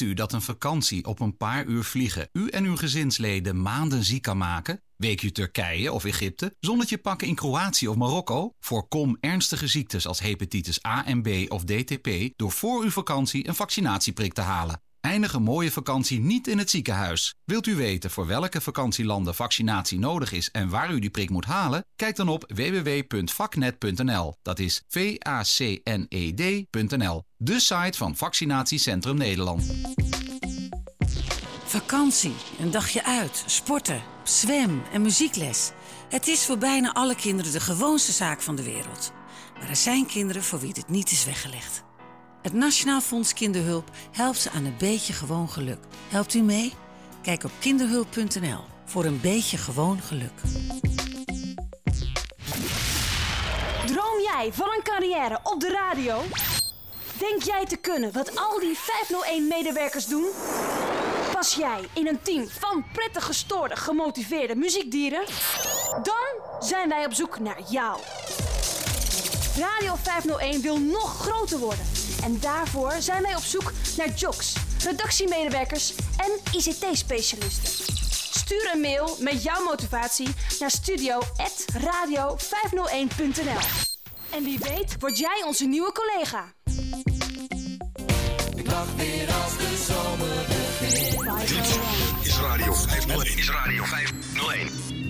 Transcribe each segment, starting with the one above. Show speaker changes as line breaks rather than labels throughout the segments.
Wist u dat een vakantie op een paar uur vliegen u en uw gezinsleden maanden ziek kan maken? Weekje Turkije of Egypte, zonnetje pakken in Kroatië of Marokko? Voorkom ernstige ziektes als hepatitis A en B of DTP door voor uw vakantie een vaccinatieprik te halen. Eindig mooie vakantie niet in het ziekenhuis. Wilt u weten voor welke vakantielanden vaccinatie nodig is en waar u die prik moet halen? Kijk dan op www.vaknet.nl. Dat is v a c n e d.nl. De site van Vaccinatiecentrum Nederland.
Vakantie, een dagje uit, sporten, zwem en muziekles. Het is voor bijna alle kinderen de gewoonste zaak van de wereld. Maar er zijn kinderen voor wie dit niet is weggelegd. Het Nationaal Fonds Kinderhulp helpt ze aan een beetje gewoon geluk. Helpt u mee? Kijk op kinderhulp.nl voor een beetje gewoon geluk.
Droom jij van een carrière op de radio? Denk jij te kunnen wat al die 501-medewerkers doen? Pas jij in een team van prettig gestoorde, gemotiveerde muziekdieren? Dan zijn wij op zoek naar jou. Radio 501 wil nog groter worden. En daarvoor zijn wij op zoek naar jocks, redactiemedewerkers en ICT-specialisten. Stuur een mail met jouw motivatie naar studio.radio501.nl. En wie weet word jij onze nieuwe collega.
Ik lach weer als de zomer begint.
Is Radio 501. Is Radio 501.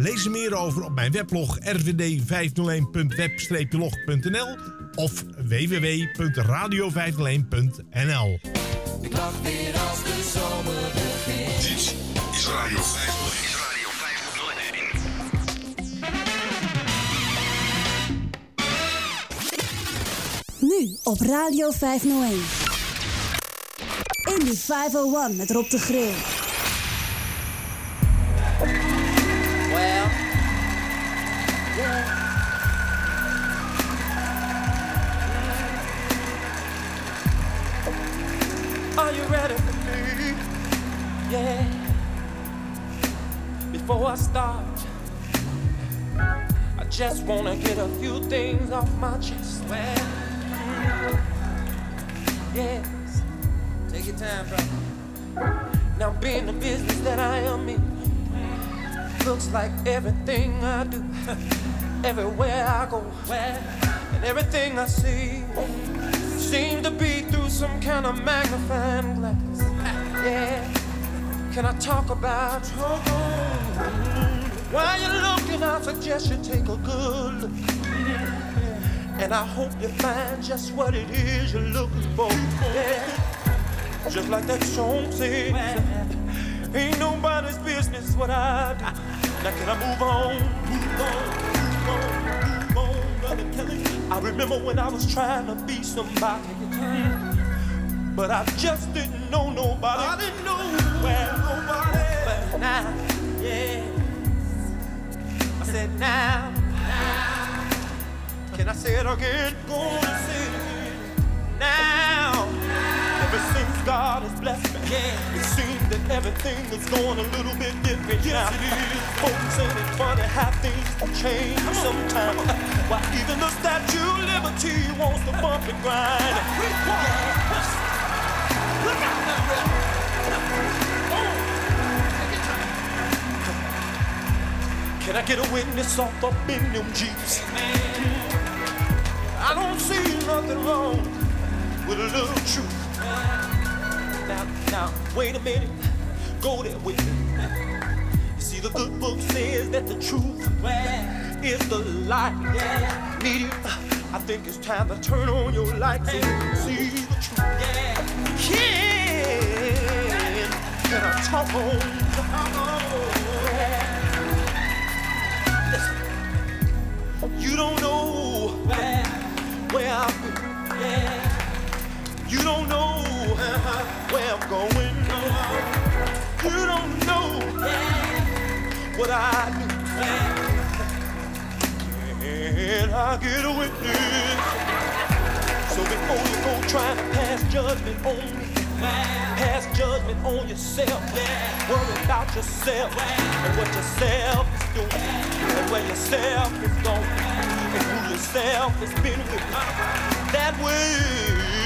Lees er meer over op mijn weblog rvd501.web-log.nl of www.radio501.nl.
Ik lach weer als de zomer begint.
Dit is Radio 501. Is Radio 501.
Nu op Radio 501. In die 501 met Rob de Grill.
Before I start, I just wanna get a few things off my chest. Well, yes. Take your time, bro. Now, being the business that I am in, looks like everything I do, everywhere I go, and everything I see seems to be through some kind of magnifying glass. Yeah, can I talk about trouble? While you're looking, I suggest you take a good look. And I hope you find just what it is you're looking for. Yeah, just like that song says. Ain't nobody's business what I do. Now can I move on? I remember when I was trying to be somebody. But I just didn't know nobody. I didn't know where nobody. But now, yeah. I said now. Can I say it again? Gonna say it again. Now. Ever since God has blessed me, yeah. it seems that everything is going a little bit different yes, now. It is. Folks ain't it funny how things change sometimes. Why even the Statue of Liberty wants to bump and grind. Now, brother. Can I get a witness off in them jeeps? I don't see nothing wrong with a little truth. Now, now, wait a minute. Go there with me. You see, the good book says that the truth is the light. You. I think it's time to turn on your light so you can see the truth. Yeah. Can, can I talk on? Listen, you don't know where, I've been. You don't know where I'm going. You don't know what I do. Can I get a witness? So before you go trying to pass judgment on me, judgment on yourself. Yeah. Worry about yourself and what yourself is doing, and where yourself is going, and who yourself has been with. That way,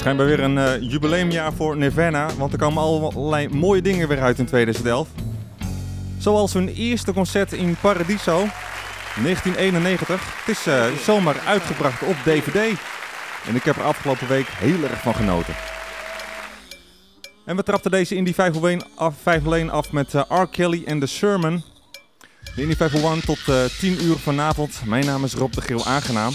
schijnbaar weer een eh, jubileumjaar voor Nirvana, want er komen allerlei mooie dingen weer uit in 2011. Zoals hun eerste concert in Paradiso, 1991. Het is eh, zomaar uitgebracht op DVD. En ik heb er afgelopen week heel erg van genoten. En we trapten deze Indie 501 af, 501 af met eh, R. Kelly en The Sermon. De Indie 501 tot eh 10 uur vanavond. Mijn naam is Rob de Geel Aangenaam.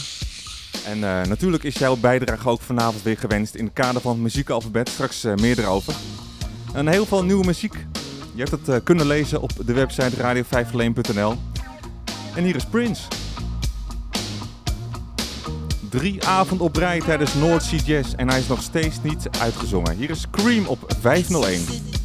En eh, natuurlijk is jouw bijdrage ook vanavond weer gewenst in het kader van het muziekalfabet. Straks eh, meer erover. En heel veel nieuwe muziek. Je hebt het eh, kunnen lezen op de website radio501.nl. En hier is Prince. Drie avonden op rij tijdens North Sea Jazz en hij is nog steeds niet uitgezongen. Hier is Scream op 501.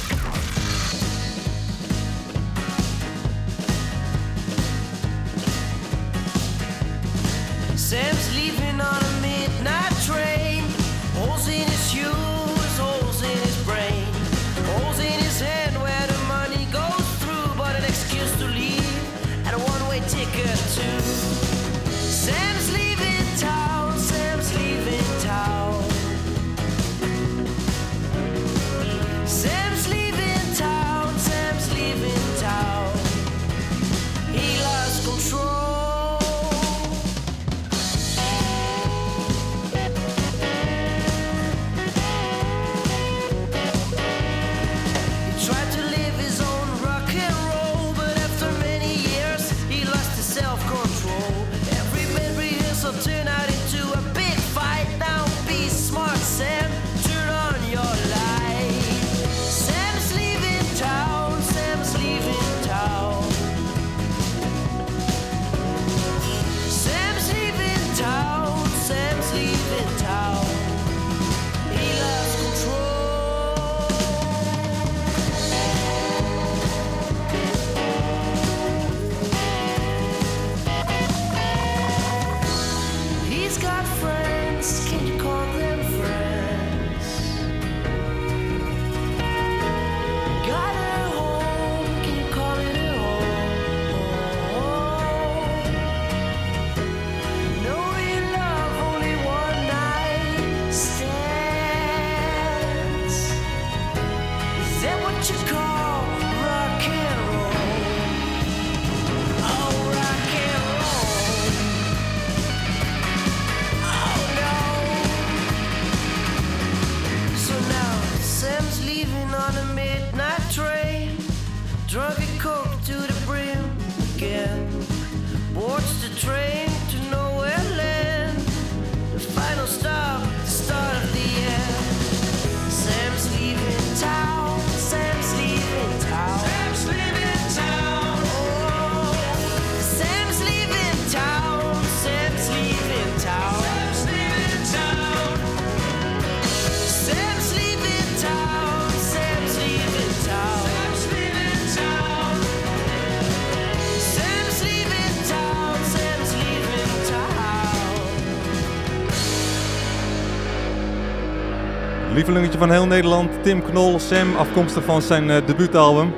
Lievelingetje van heel Nederland, Tim Knol, Sam, afkomstig van zijn eh, debuutalbum.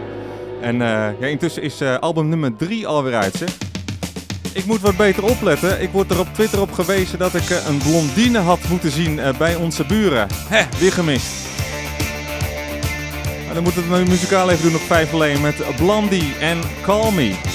En eh, ja, intussen is eh, album nummer 3 alweer uit.
Ik moet wat beter opletten. Ik word er op Twitter op gewezen dat ik een blondine had moeten zien bij onze buren. Hè, weer gemist. Maar dan moeten we het nu muzikaal even doen op 5 alleen met Blondie en Call Me.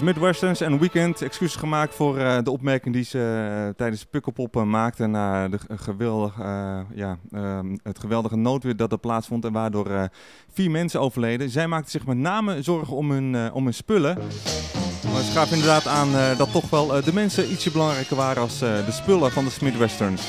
De Midwesterns en Weekend excuses gemaakt voor eh, de opmerking die ze eh, tijdens Pukkelpop uh, maakten na de ge- geweldig, eh, ja, ehm, het geweldige noodweer dat er plaatsvond en waardoor eh, vier mensen overleden. Zij maakten zich met name zorgen om hun, eh, om hun spullen. Maar ze inderdaad aan eh, dat toch wel eh, de mensen ietsje belangrijker waren als eh, de spullen van de Midwesterns.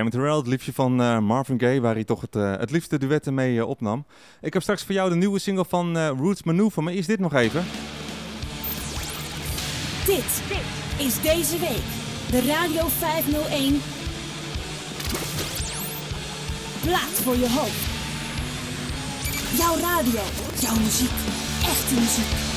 Tammy Terrell, het liefje van eh, Marvin Gaye, waar hij toch het, eh, het liefste duetten mee eh, opnam. Ik heb straks voor jou de nieuwe single van Roots Maneuver, maar eerst dit nog even.
Dit is deze week de Radio 501 Plaat voor je hoofd. Jouw radio, jouw muziek, echte muziek.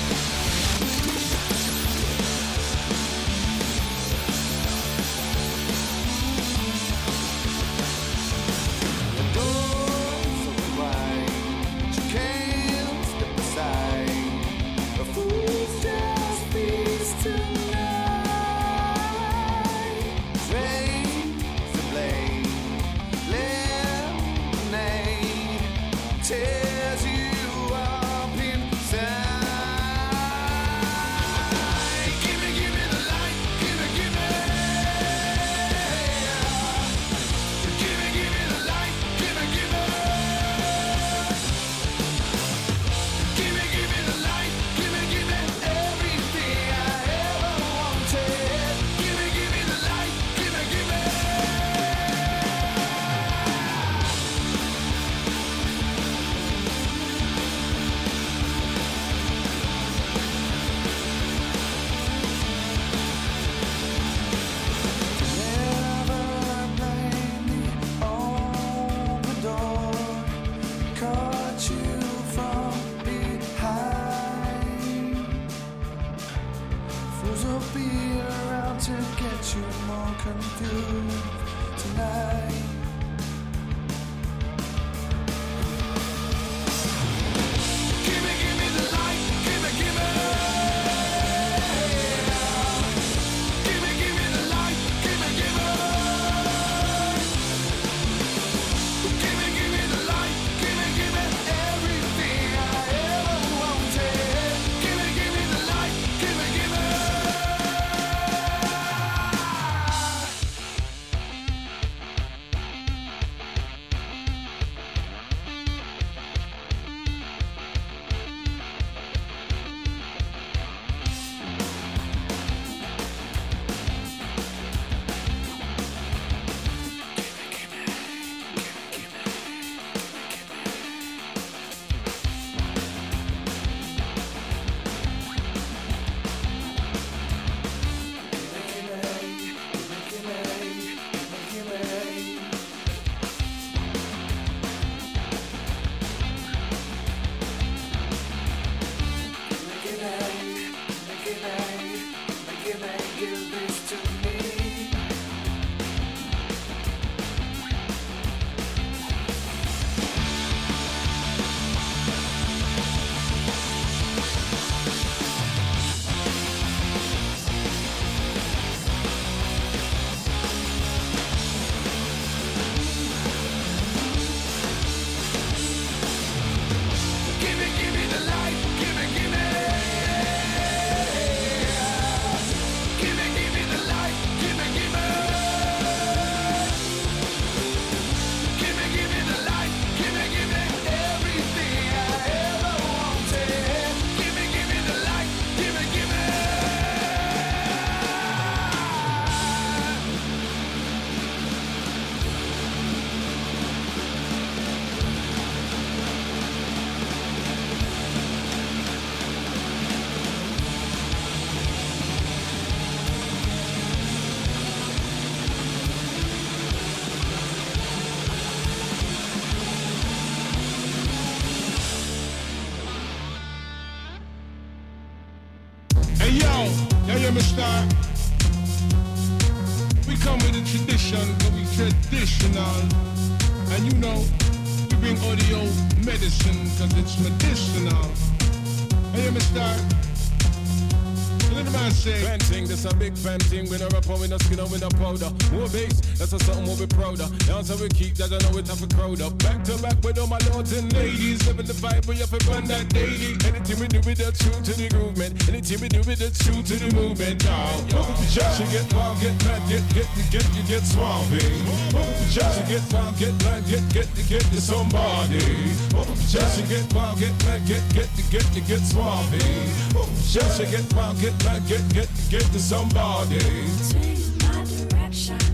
Pouring a
skin in the powder. More bass, that's a something more we prouder. The answer we keep, that I know it have a crowd up. Back to back with all my lords and ladies. Living the vibe, we have to run that daily. Anything we do with the true to the man. Anything we do with the true to the movement, y'all. Welcome to get wild, get mad, get, get, get, get, get swampy. Church, get wild, get mad, get, get, get, get somebody. To get wild, get mad, get, get, get, get, get swampy. Church, get wild, get mad, get, get, get to somebody.
Swing my direction,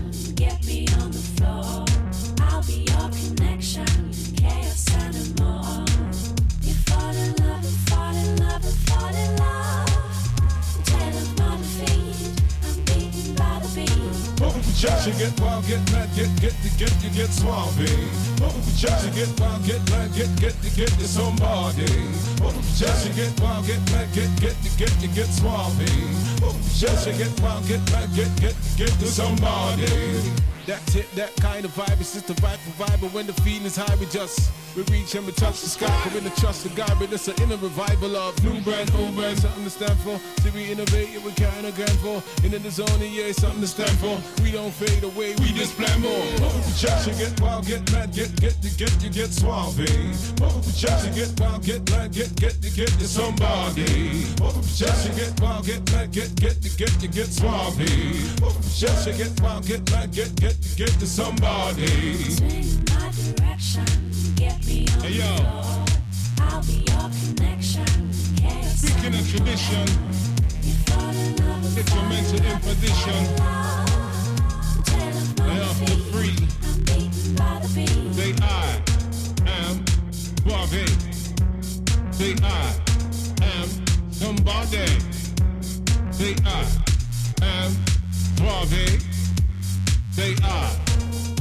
Church, you get wild, get mad, get, get, get, get, you get swampy. To church, you get wild, get mad, get, get, get, get to somebody. To church, you get wild, get mad, get, get, to get, you get swampy. To church, you get wild, get mad, get, get, to get to somebody. That's it, that kind of vibe. It's just the vibe for vibe. But when the feeling is high, we just we reach and we touch the sky. But in the trust of God, but it's an inner revival of new brand, old brand, something to stand for. See, we innovate, yeah, we kind of grand for. In the zone, yeah, something to stand for. We don't fade away, we just plan more. To church, you get wild, get mad, get, get, you get, you get suave. To church, you get wild, get mad, get, get, you get to somebody. To church, you get wild, get mad, get, get, you get, you get suave. To church, you get wild, get mad, get, get, get to somebody.
Swing my direction, get me on
Hey, yo.
I'll be your connection,
Speaking of tradition, get your mental in position. They are for free. Say I am Suave. Say I am somebody. Say I am Suave. Say I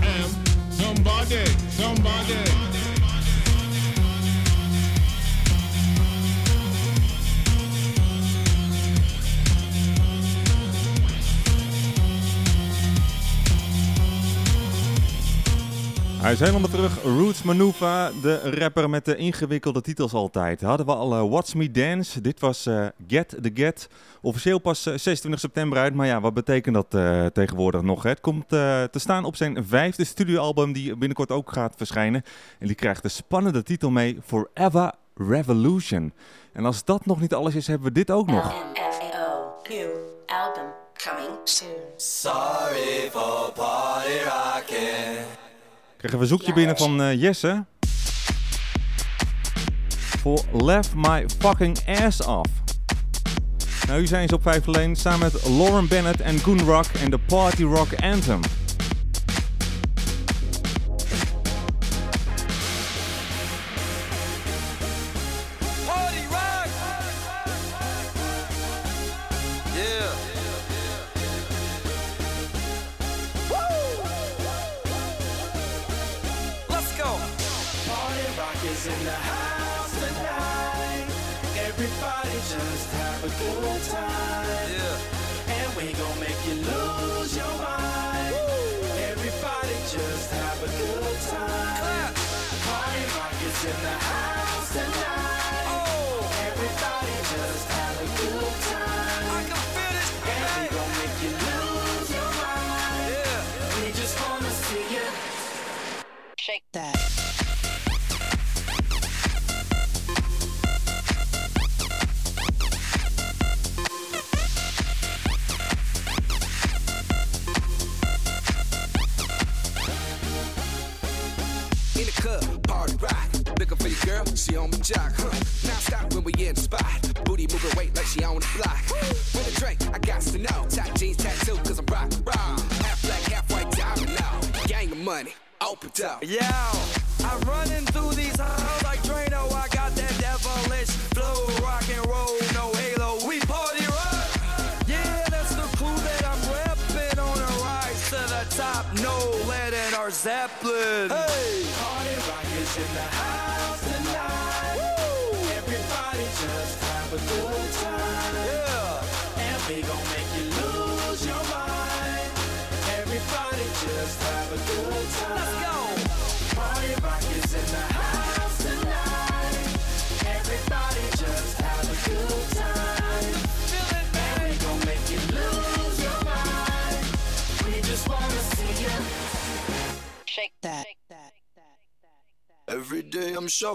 am somebody. Somebody.
Hij is helemaal terug. Roots Manuva, de rapper met de ingewikkelde titels altijd. Hadden we al eh, Watch Me Dance. Dit was eh, Get the Get. Officieel pas eh, 26 september uit. Maar ja, wat betekent dat eh, tegenwoordig nog? hè? Het komt eh, te staan op zijn vijfde studioalbum die binnenkort ook gaat verschijnen. En die krijgt de spannende titel mee Forever Revolution. En als dat nog niet alles is, hebben we dit ook nog.
FAO. New album coming soon.
Sorry for party rocking.
Krijgen we een verzoekje binnen van eh, Jesse. Voor Left My Fucking Ass Off. Nou, hier zijn ze op 5 alleen samen met Lauren Bennett en Goon Rock en de Party Rock Anthem.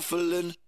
Shuffling.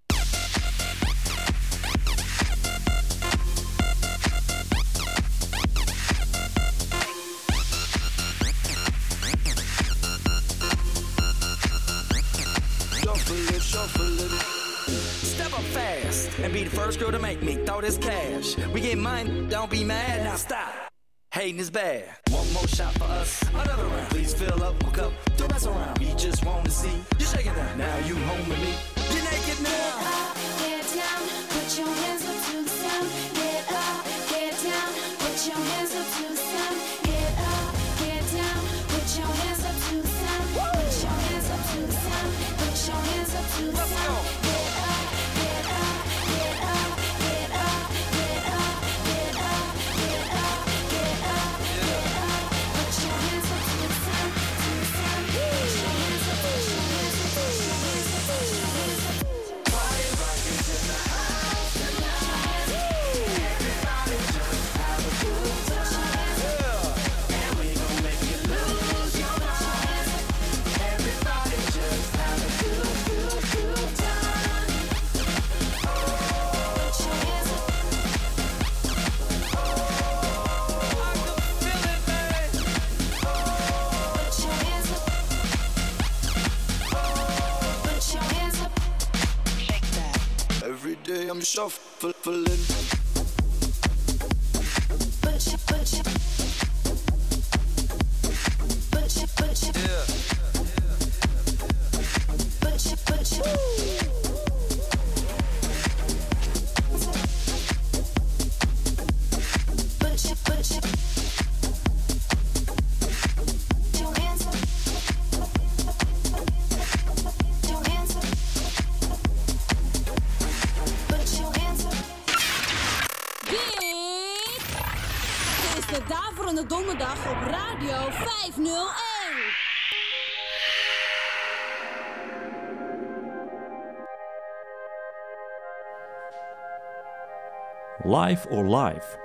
Shuffling.
life or life.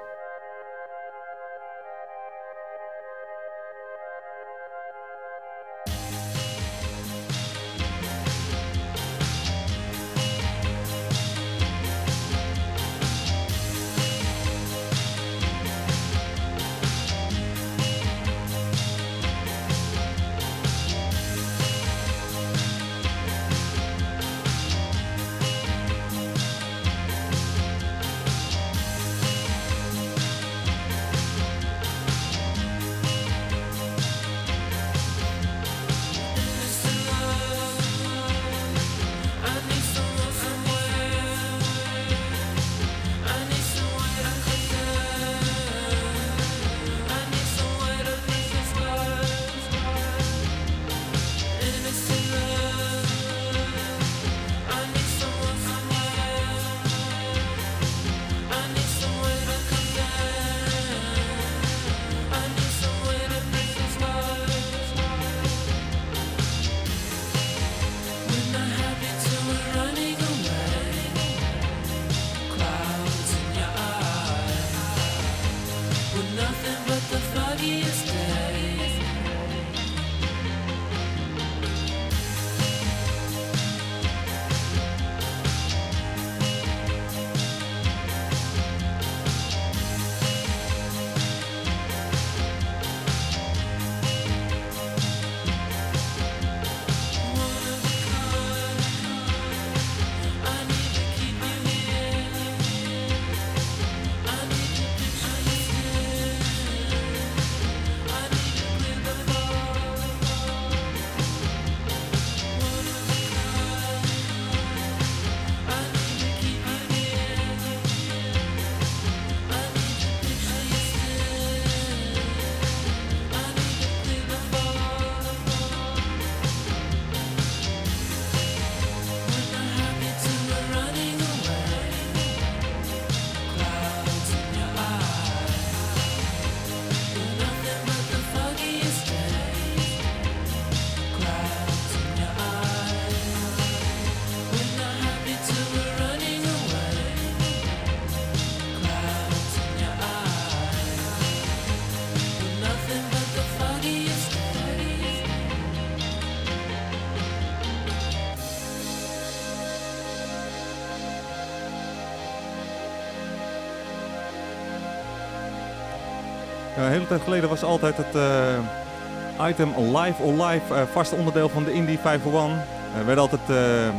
tijd geleden was altijd het eh, item Live or Live, eh, uh, vast onderdeel van de Indie 501. Er werden altijd eh,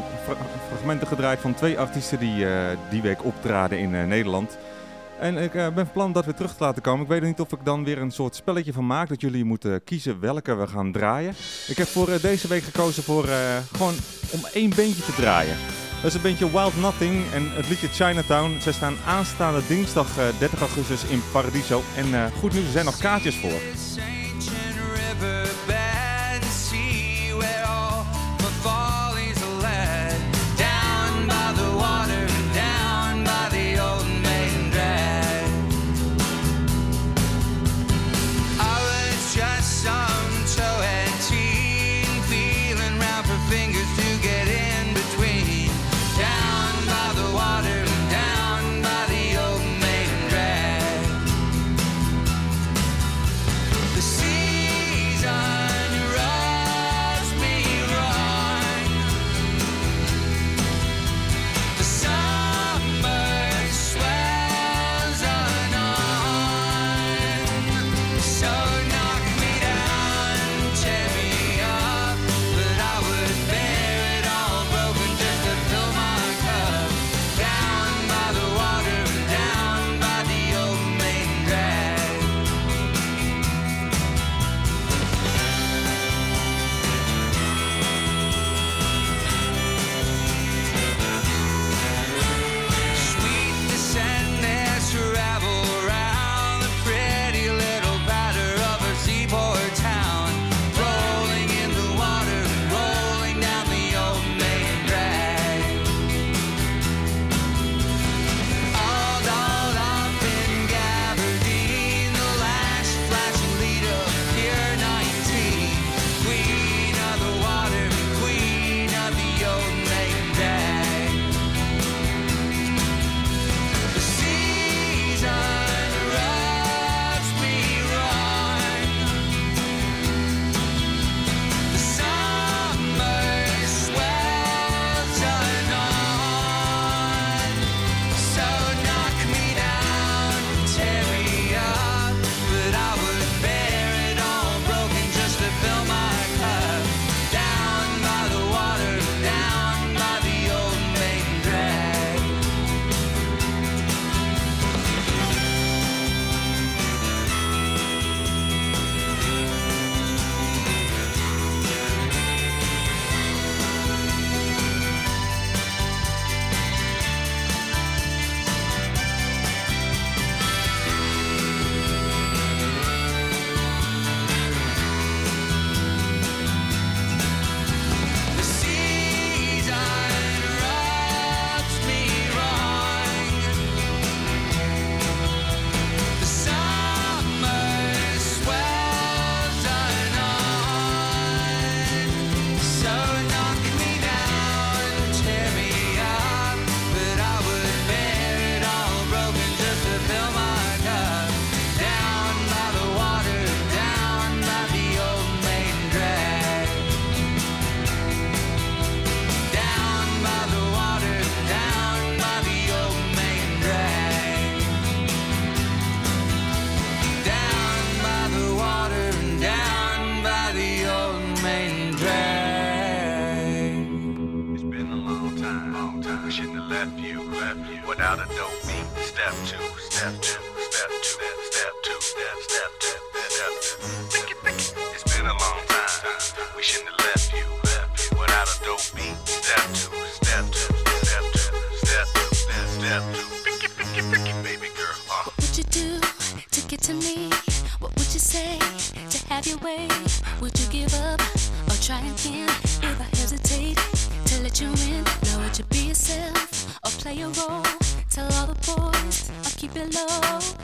fragmenten gedraaid van twee artiesten die die week optraden in Nederland. En ik ben van plan dat weer terug te laten komen. Ik weet niet of ik dan weer een soort spelletje van maak dat jullie moeten kiezen welke we gaan draaien. Ik heb voor deze week gekozen voor gewoon om één beentje te draaien. Dat is een beetje Wild Nothing en het liedje Chinatown. Ze staan aanstaande dinsdag eh, 30 augustus in Paradiso. En eh, goed nieuws, er zijn nog kaartjes voor.
Hello.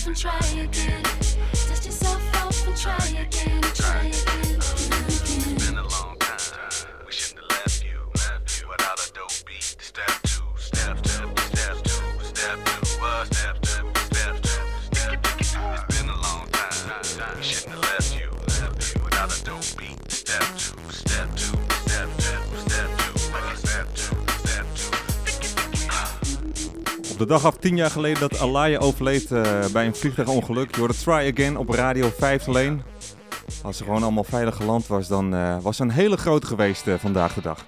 off and try again. Dust yourself off and try again. Try again.
De dag af tien jaar geleden dat Alaya overleed eh, bij een vliegtuigongeluk. Je hoorde Try Again op Radio 5 alleen. Als ze gewoon allemaal veilig geland was, dan eh, was ze een hele groot geweest eh, vandaag de dag.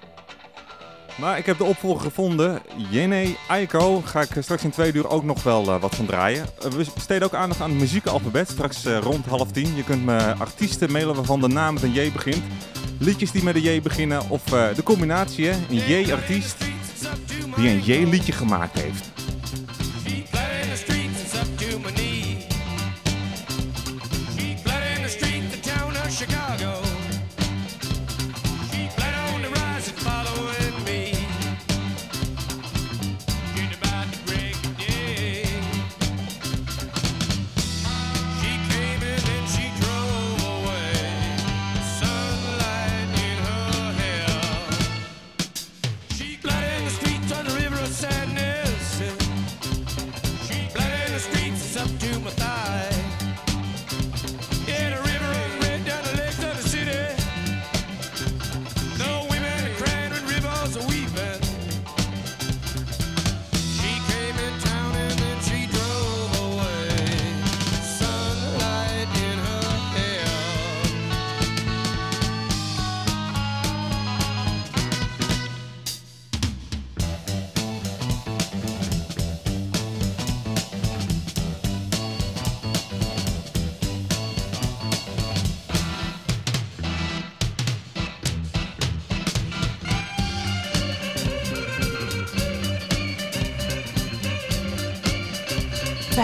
Maar ik heb de opvolger gevonden. Jene Aiko. Ga ik straks in twee uur ook nog wel wat van draaien. we besteden ook aandacht aan het muziekalfabet. Straks rond half tien. Je kunt me artiesten mailen waarvan de naam met een J begint. Liedjes die met een J beginnen. Of de combinatie, een J-artiest die een J-liedje gemaakt heeft.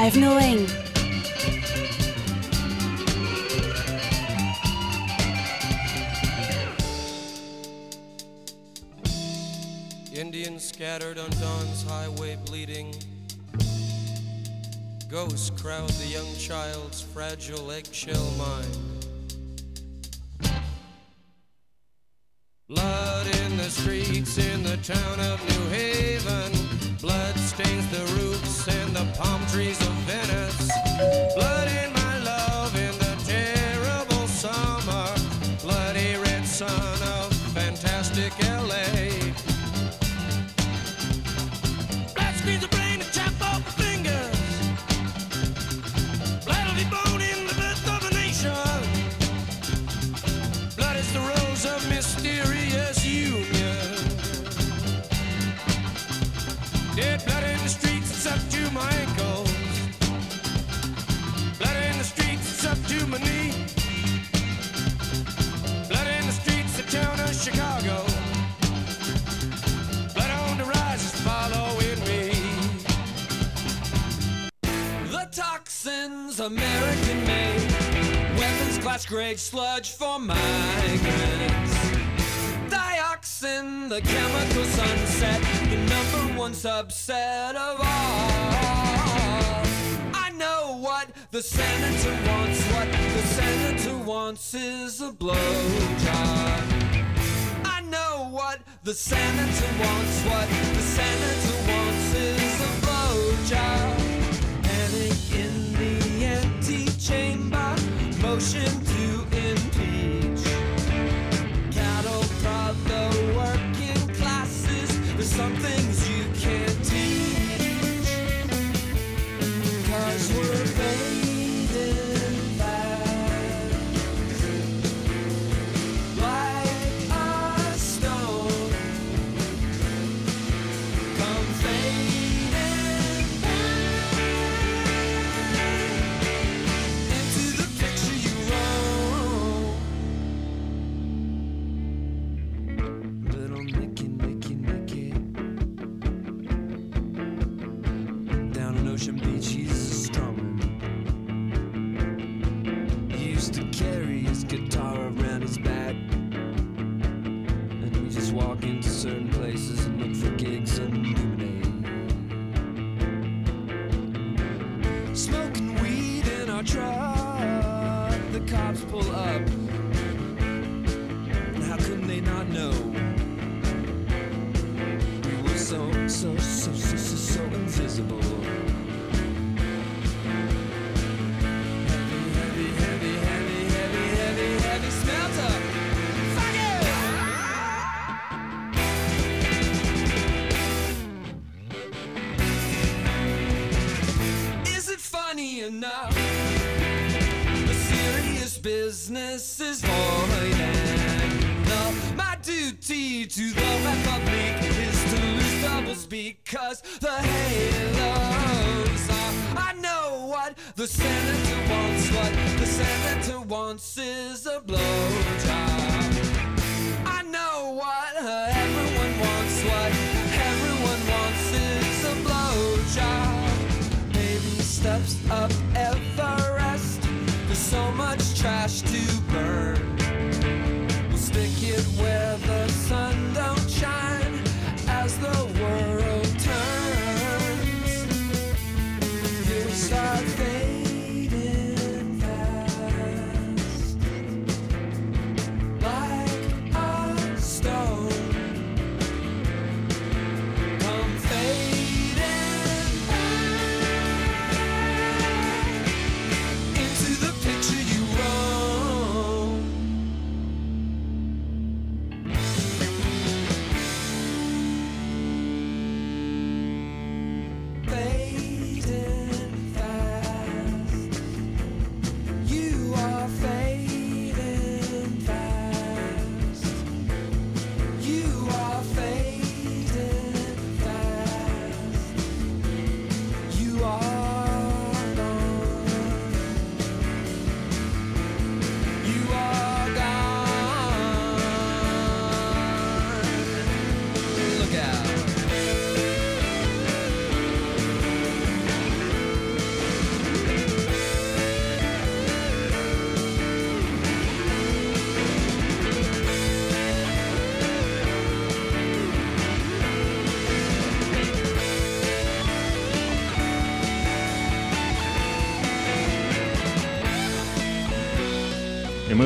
501.
Indians scattered on dawn's highway bleeding. Ghosts crowd the young child's fragile eggshell mind. Blood in the streets in the town of New
wage sludge for migrants. Dioxin, the chemical sunset, the number one subset of all. I know what the senator wants, what the senator wants is a blowjob. I know what the senator wants, what the senator wants is a blowjob. Panic in the empty chamber. motion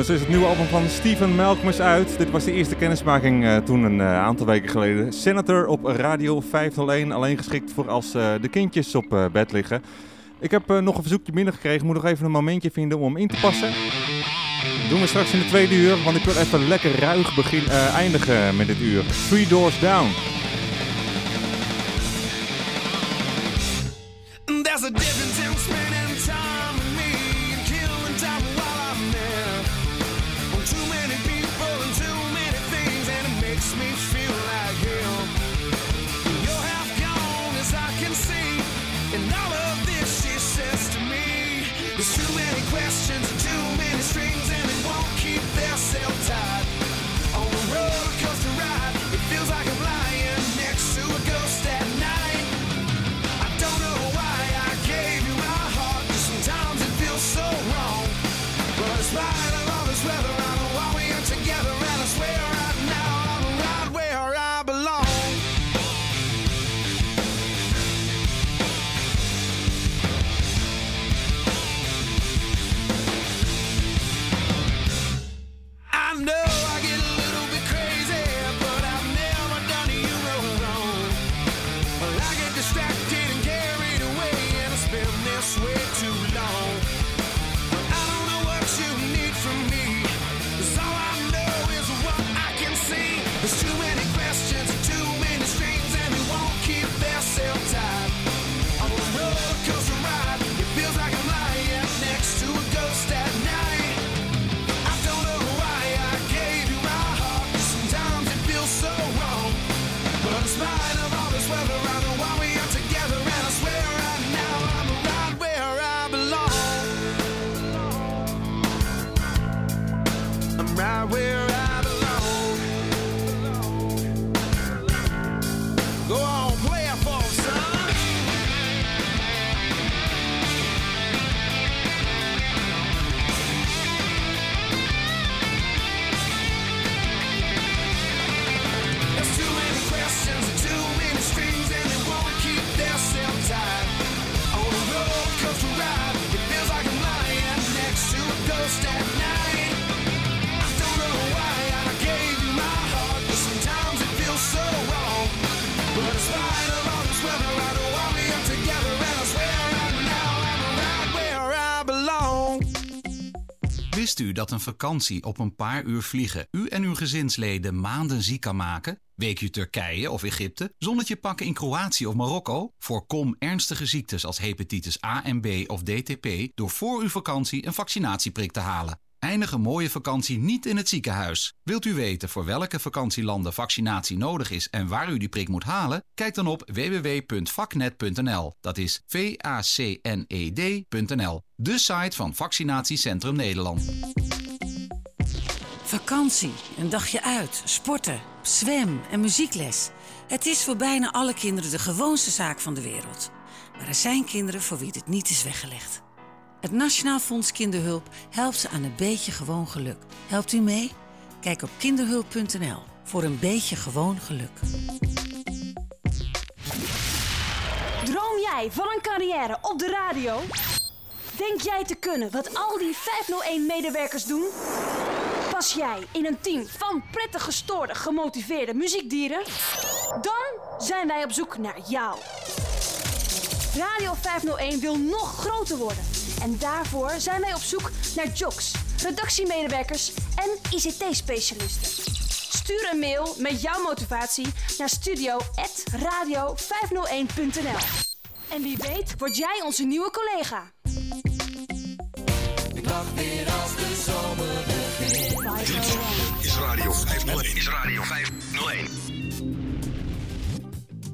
Inmiddels is het nieuwe album van Steven Malcolm uit. Dit was de eerste kennismaking eh, toen een eh, aantal weken geleden. Senator op Radio 501, alleen geschikt voor als eh, de kindjes op bed liggen. Ik heb nog een verzoekje binnengekregen, moet nog even een momentje vinden om in te passen. Dat doen we straks in de tweede uur, want ik wil even lekker ruig begin, eindigen met dit uur. Three Doors Down.
Wist u dat een vakantie op een paar uur vliegen u en uw gezinsleden maanden ziek kan maken? Weekje Turkije of Egypte, zonnetje pakken in Kroatië of Marokko? Voorkom ernstige ziektes als hepatitis A en B of DTP door voor uw vakantie een vaccinatieprik te halen. Eindig mooie vakantie niet in het ziekenhuis. Wilt u weten voor welke vakantielanden vaccinatie nodig is en waar u die prik moet halen? Kijk dan op www.vaknet.nl. Dat is V-A-C-N-E-D.nl. De site van Vaccinatiecentrum Nederland.
Vakantie, een dagje uit, sporten, zwem en muziekles. Het is voor bijna alle kinderen de gewoonste zaak van de wereld. Maar er zijn kinderen voor wie dit niet is weggelegd. Het Nationaal Fonds Kinderhulp helpt ze aan een beetje gewoon geluk. Helpt u mee? Kijk op kinderhulp.nl voor een beetje gewoon geluk.
Droom jij van een carrière op de radio? Denk jij te kunnen wat al die 501-medewerkers doen? Pas jij in een team van prettig gestoorde, gemotiveerde muziekdieren? Dan zijn wij op zoek naar jou. Radio 501 wil nog groter worden. En daarvoor zijn wij op zoek naar jocks, redactiemedewerkers en ICT-specialisten. Stuur een mail met jouw motivatie naar studio.radio501.nl. En wie weet word jij onze nieuwe collega.
Ik lach weer als de zomer begint.
Is Radio 501. Is Radio 501.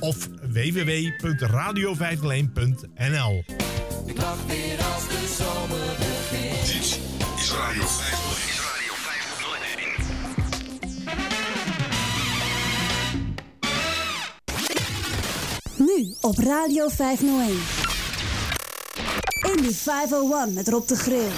of www.radio501.nl.
Ik lach weer als de zomer begint.
Dit is Radio 501. Is Radio 501.
Nu op Radio 501. Indie 501 met Rob de Grill.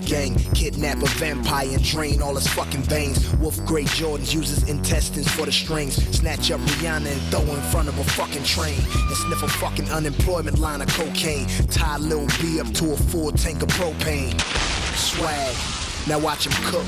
Gang. Kidnap a vampire and drain all his fucking veins. Wolf Grey Jordans uses intestines for the strings. Snatch up Rihanna and throw in front of a fucking train. And sniff a fucking unemployment line of cocaine. Tie Lil B up to a full tank of propane. Swag, now watch him cook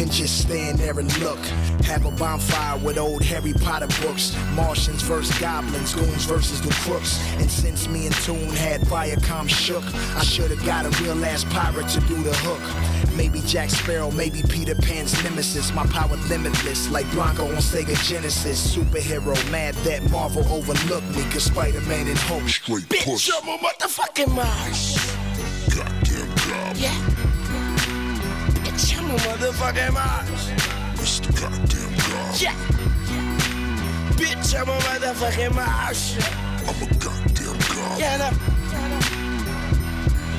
and just stand there and look. Have a bonfire with old Harry Potter books. Martians versus goblins, goons versus the crooks. And since me and Toon had Viacom shook, I should've got a real ass pirate to do the hook. Maybe Jack Sparrow, maybe Peter Pan's nemesis. My power limitless, like Bronco on Sega Genesis. Superhero, mad that Marvel overlooked me, cause Spider-Man and Hulk straight
Bitch, I'm a motherfucking mouse. Bitch, I'm a.
Mr. Goddamn God.
Yeah. Bitch, I'm a motherfucking mouse.
I'm a goddamn God.
Yeah, no.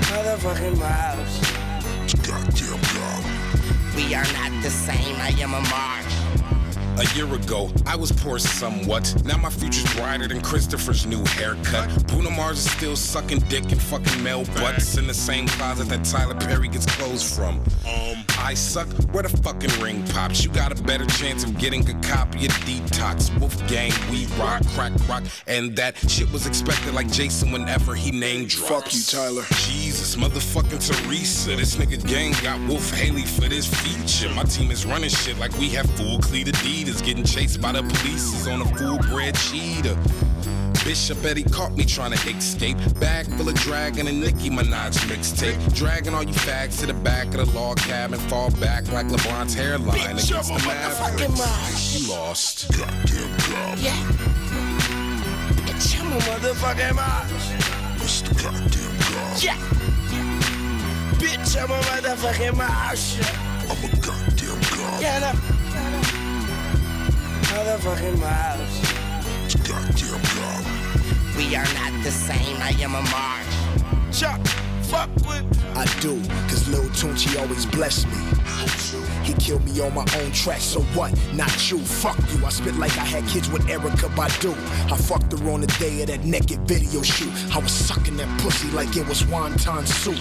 Motherfucking mouse.
Goddamn God.
We are not the same, I am a march.
A year ago, I was poor somewhat. Now my future's brighter than Christopher's new haircut. Bruno Mars is still sucking dick and fucking male butts in the same closet that Tyler Perry gets clothes from. Um, I suck where the fucking ring pops. You got a better chance of getting a copy of Detox. Wolf Gang, we rock, crack rock, and that shit was expected like Jason whenever he named drops.
Fuck you, Tyler.
Jesus, motherfucking Teresa. This nigga gang got Wolf Haley for this feature. My team is running shit like we have full cleat Adidas. Getting chased by the police is on a full bred cheetah. Bishop Eddie caught me trying to escape. Bag full of dragon and Nicki Minaj mixtape. Dragging all you fags to the back of the log cabin. Fall back like LeBron's hairline
Bitch,
against
I'm
the
a motherfucking
Mavericks.
mouse.
You lost.
Goddamn God.
Yeah. Bitch, I'm a motherfucking mouse.
Mr. Goddamn God.
Yeah. Bitch, I'm a motherfucking mouse.
I'm a goddamn God.
Yeah, no. Motherfucking mouse.
Goddamn God.
We are not the same, I am a march.
Chuck, fuck with.
I do, cause Lil Tunchi always bless me. He killed me on my own track, so what? Not you, fuck you. I spit like I had kids with Erica Badu. I fucked her on the day of that naked video shoot. I was sucking that pussy like it was wonton soup.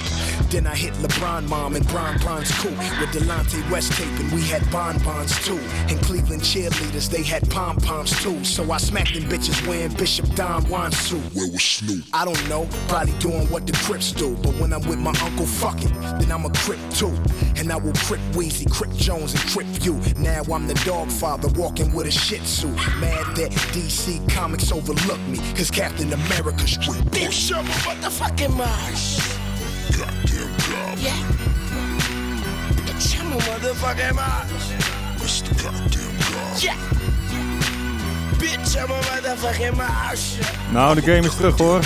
Then I hit LeBron mom and Bron Bron's cool. With Delonte West taping, we had bonbons too. And Cleveland cheerleaders, they had pom poms too. So I smacked them bitches wearing Bishop Don Juan suit. Where was Snoop? I don't know, probably doing what the Crips do. But when I'm with my uncle, fuck it, then I'm a Crip too. And I will Crip Weezy, Crip Jones, and Crip you. Now I'm the dog father walking with a shih tzu. Mad that DC Comics overlooked me, cause Captain America straight
Bitch, I'm a motherfucking mouse.
Goddamn God.
Yeah. Bitch, I'm a motherfucking mouse.
Mr. Goddamn God.
Yeah. Bitch, I'm a motherfucking mouse.
Nou, de game is terug hoor.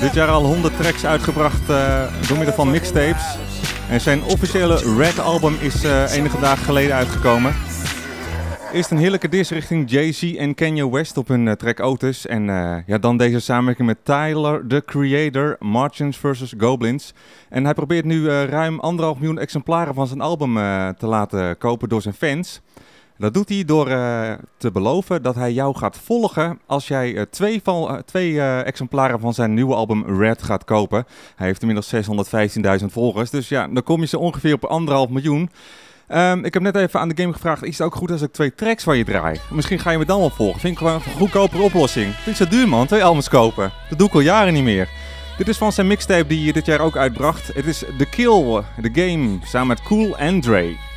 Dit jaar al 100 tracks uitgebracht eh, door middel van mixtapes. En zijn officiële Red album is eh, enige dagen geleden uitgekomen. Eerst een heerlijke dis richting Jay-Z en Kanye West op hun eh, track Otis. En eh, ja, dan deze samenwerking met Tyler, the Creator, Martians vs. Goblins. En hij probeert nu ruim anderhalf miljoen exemplaren van zijn album te laten kopen door zijn fans. Dat doet hij door eh, te beloven dat hij jou gaat volgen als jij eh, twee, eh, exemplaren van zijn nieuwe album Red gaat kopen. Hij heeft inmiddels 615.000 volgers, dus ja, dan kom je zo ongeveer op anderhalf miljoen. Ehm, ik heb net even aan de game gevraagd, is het ook goed als ik twee tracks van je draai? Misschien ga je me dan wel volgen. Vind ik wel een goedkopere oplossing. Vind je zo duur man, twee albums kopen. Dat doe ik al jaren niet meer. Dit is van zijn mixtape die hij dit jaar ook uitbracht. Het is The Kill, The Game, samen met Cool and Dre.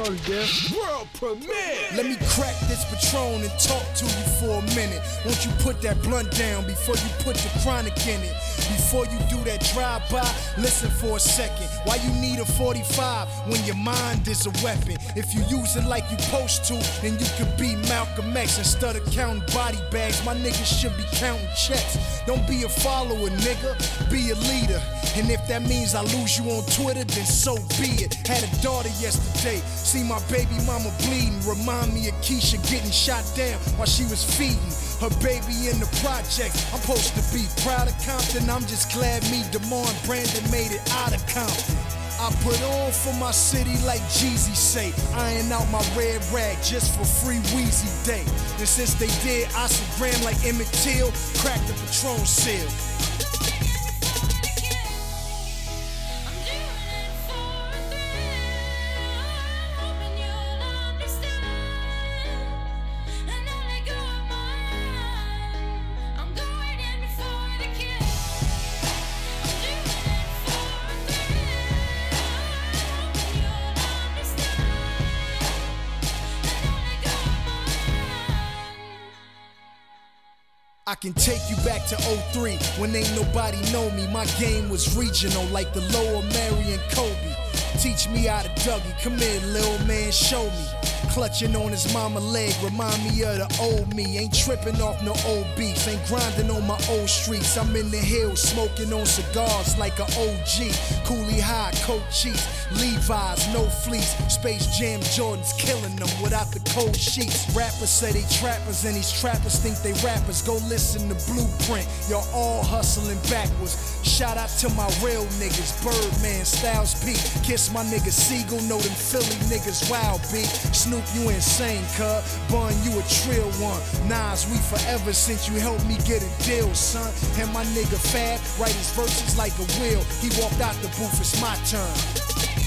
World premiere.
Let me crack this Patron and talk to you for a minute. Won't you put that blunt down before you put the chronic in it? Before you do that drive-by, listen for a second. Why you need a 45 when your mind is a weapon? If you use it like you supposed to, then you could be Malcolm X instead of counting body bags. My niggas should be counting checks. Don't be a follower, nigga. Be a leader. And if that means I lose you on Twitter, then so be it. Had a daughter yesterday. See my baby mama bleeding. Remind me of Keisha getting shot down while she was feeding. Her baby in the project. I'm supposed to be proud of Compton. I'm just glad me, Demar, and Brandon made it out of Compton.
I put on for my city like Jeezy say. Iron out my red rag just for free Wheezy Day. And since they did I Instagram like Emmett Till, crack the Patron seal. I can take you back to 03 when ain't nobody know me. My game was regional like the lower Marion Kobe. Teach me how to Dougie. Come here, little man, show me. Clutching on his mama leg, remind me of the old me. Ain't tripping off no old beats, ain't grinding on my old streets. I'm in the hills, smoking on cigars like a OG. Coolie high, coat cheeks, Levi's, no fleece. Space Jam Jordans killing them without the cold sheets. Rappers say they trappers, and these trappers think they rappers. Go listen to Blueprint, y'all all hustling backwards. Shout out to my real niggas, Birdman, Styles P. Kiss my nigga Siegel, know them Philly niggas, Wild B. you insane, cuz. Bun, you a trill one. Nas, we forever since you helped me get a deal, son. And my nigga Fab, write his verses like a wheel. He walked out the booth, it's my turn.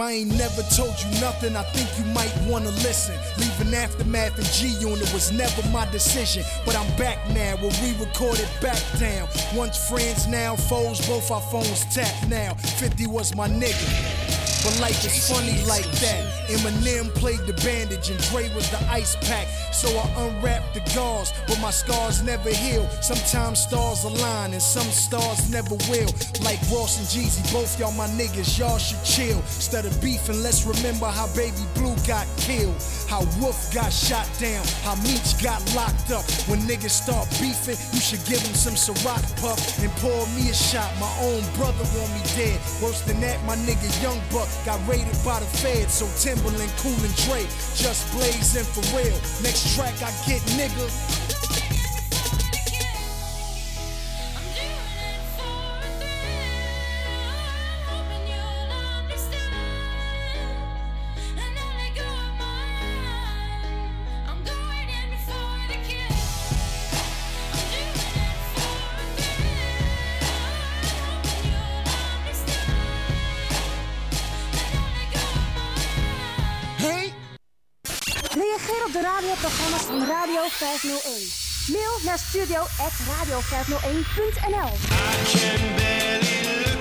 I ain't never told you nothing, I think you might wanna listen. Leaving Aftermath and G Unit was never my decision. But I'm back now, where we recorded back down. Once friends, now foes, both our phones tapped now. 50 was my nigga. But life is funny like that. Eminem played the bandage and Dre was the ice pack. So I unwrapped the gauze, but my scars never heal. Sometimes stars align and some stars never will. Like Ross and Jeezy, both y'all my niggas, y'all should chill. Instead of beefing, let's remember how Baby Blue got killed. How Wolf got shot down, how Meech got locked up. When niggas start beefing, you should give them some Ciroc puff and pour me a shot. My own brother want me dead. Worse than that, my nigga Young Buck got raided by the feds. So Timberland, Cool and Dre just blazing for real. Next track I get nigga.
Naar studio.radio501.nl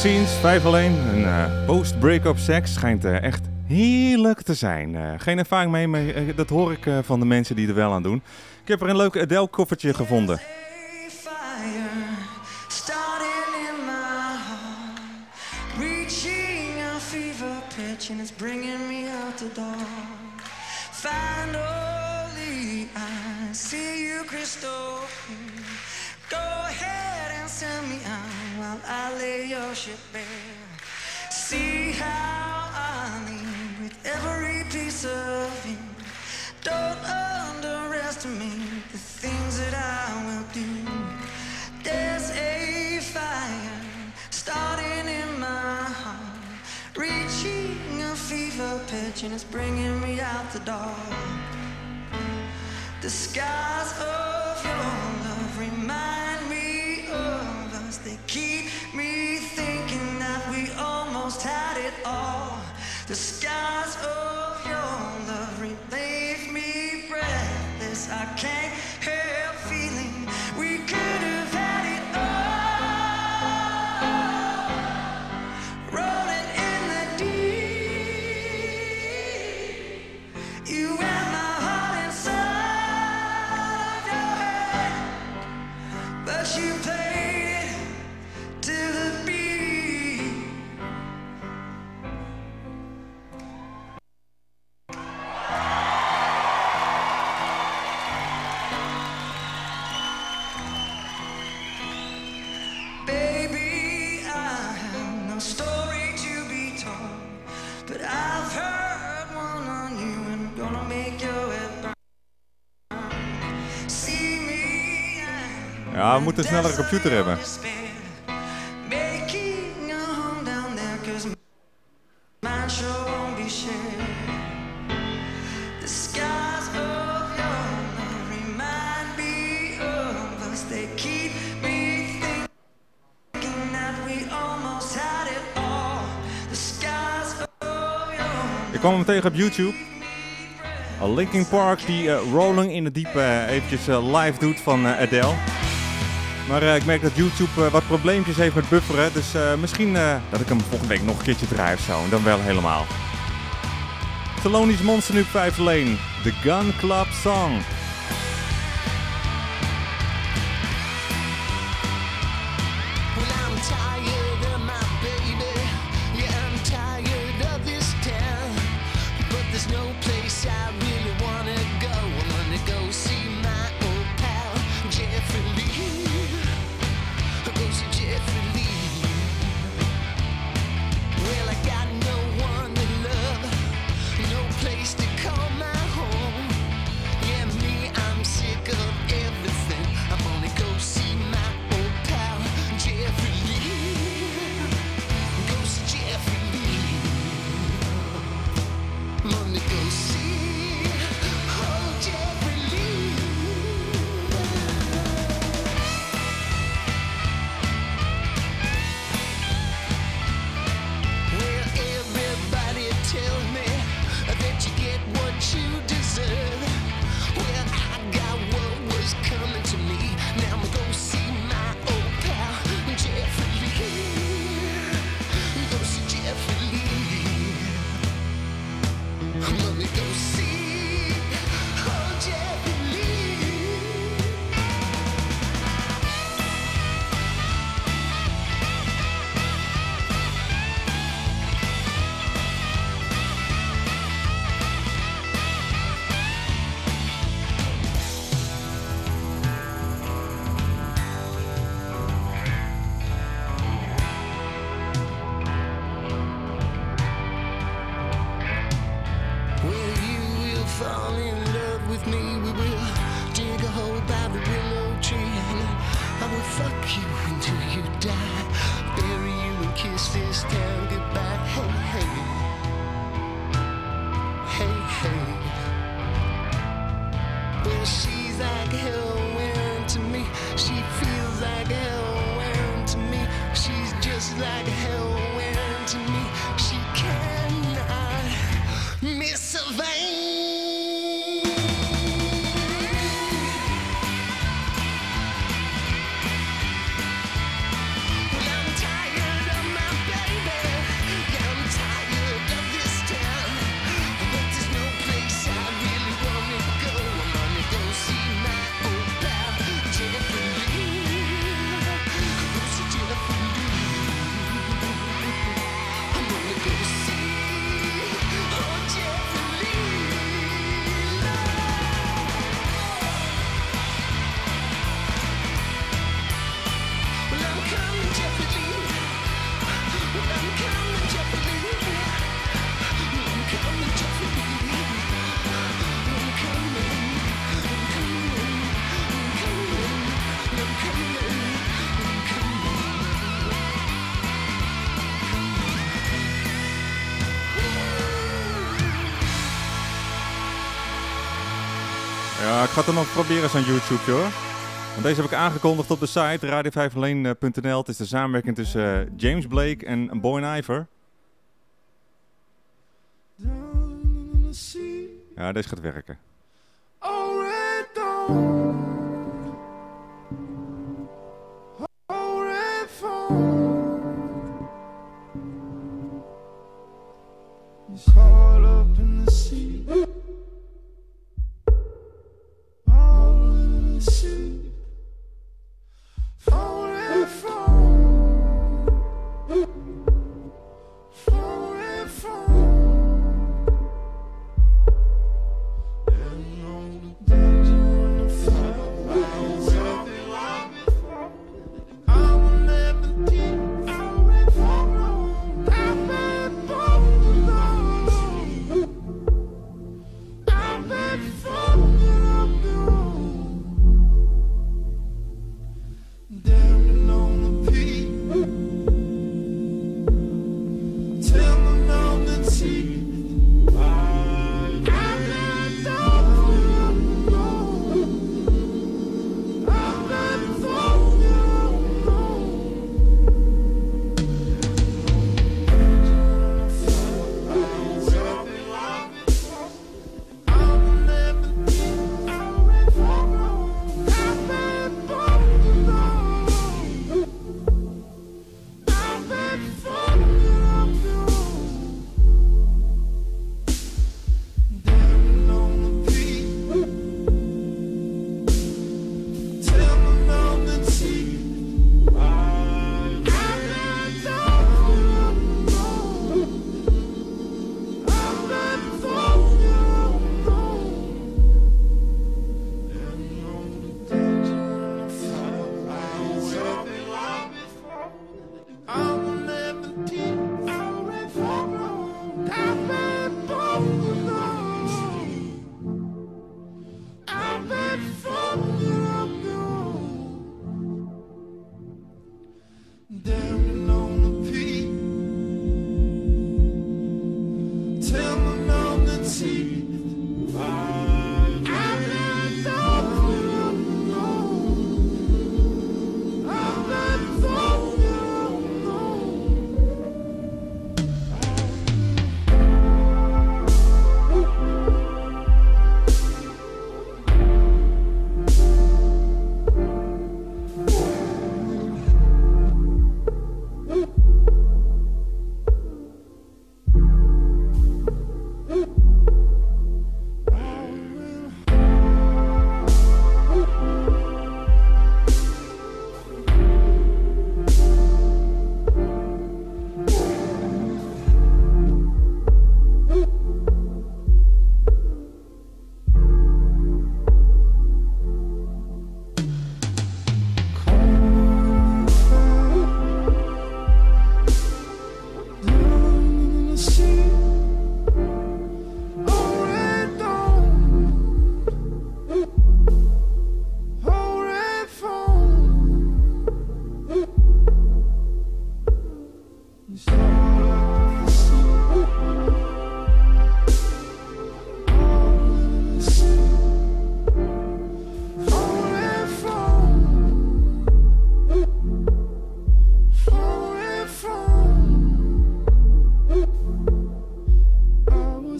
Vaccines 5 alleen. Een eh, post-break-up seks schijnt uh, echt heerlijk te zijn. Eh, geen ervaring mee, maar dat hoor ik van de mensen die er wel aan doen. Ik heb er een leuk Adele-koffertje gevonden. een snellere computer hebben. Ik kwam hem tegen op YouTube. Linkin Park die uh, Rolling in the Deep uh, eventjes eh, live doet van Adele. Maar eh, ik merk dat YouTube eh, wat probleempjes heeft met bufferen. Dus eh, misschien dat ik hem volgende week nog een keertje draai of zo. En dan wel helemaal. Thelonious Monster nu 5 Lane. The Gun Club Song.
Dan nog proberen zo'n YouTube hoor. Want deze heb ik aangekondigd op de site radio5alleen.nl. Het is de samenwerking tussen eh, James Blake en Boy Iver. Ja, deze gaat werken.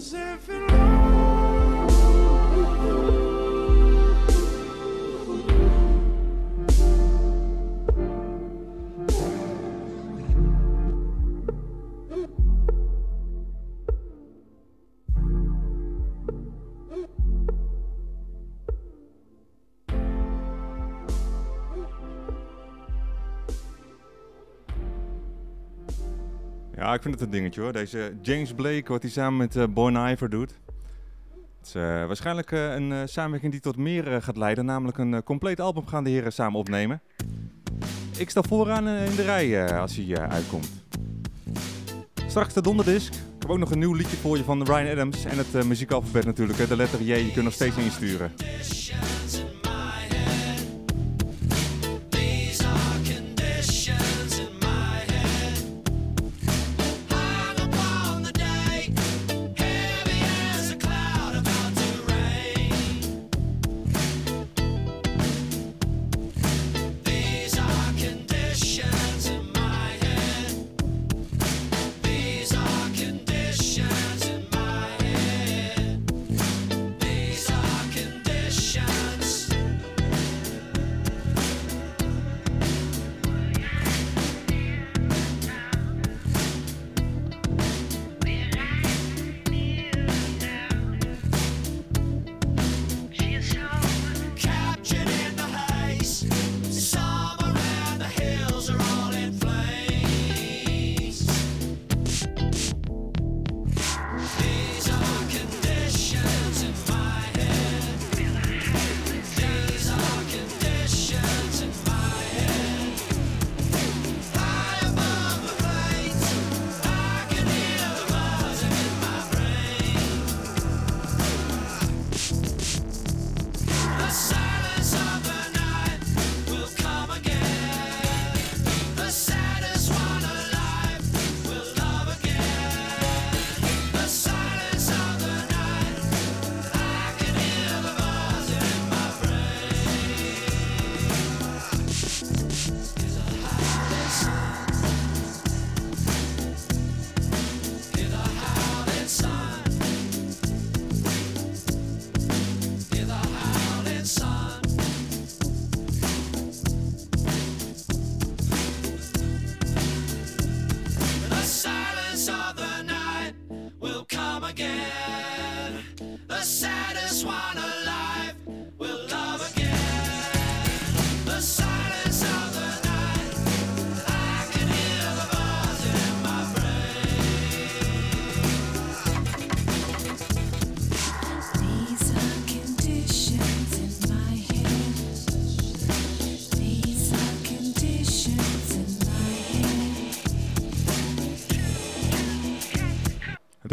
surfing Ik vind het een dingetje hoor. Deze James Blake, wat hij samen met eh Bon Iver doet. Het is eh, waarschijnlijk eh, een samenwerking die tot meer gaat leiden. Namelijk een compleet album gaan de heren samen opnemen. Ik sta vooraan in de rij als hij uitkomt. Straks de donderdisc. Ik heb ook nog een nieuw liedje voor je van Ryan Adams. En het muziekalfabet natuurlijk. hè. De letter J, je kunt nog steeds insturen.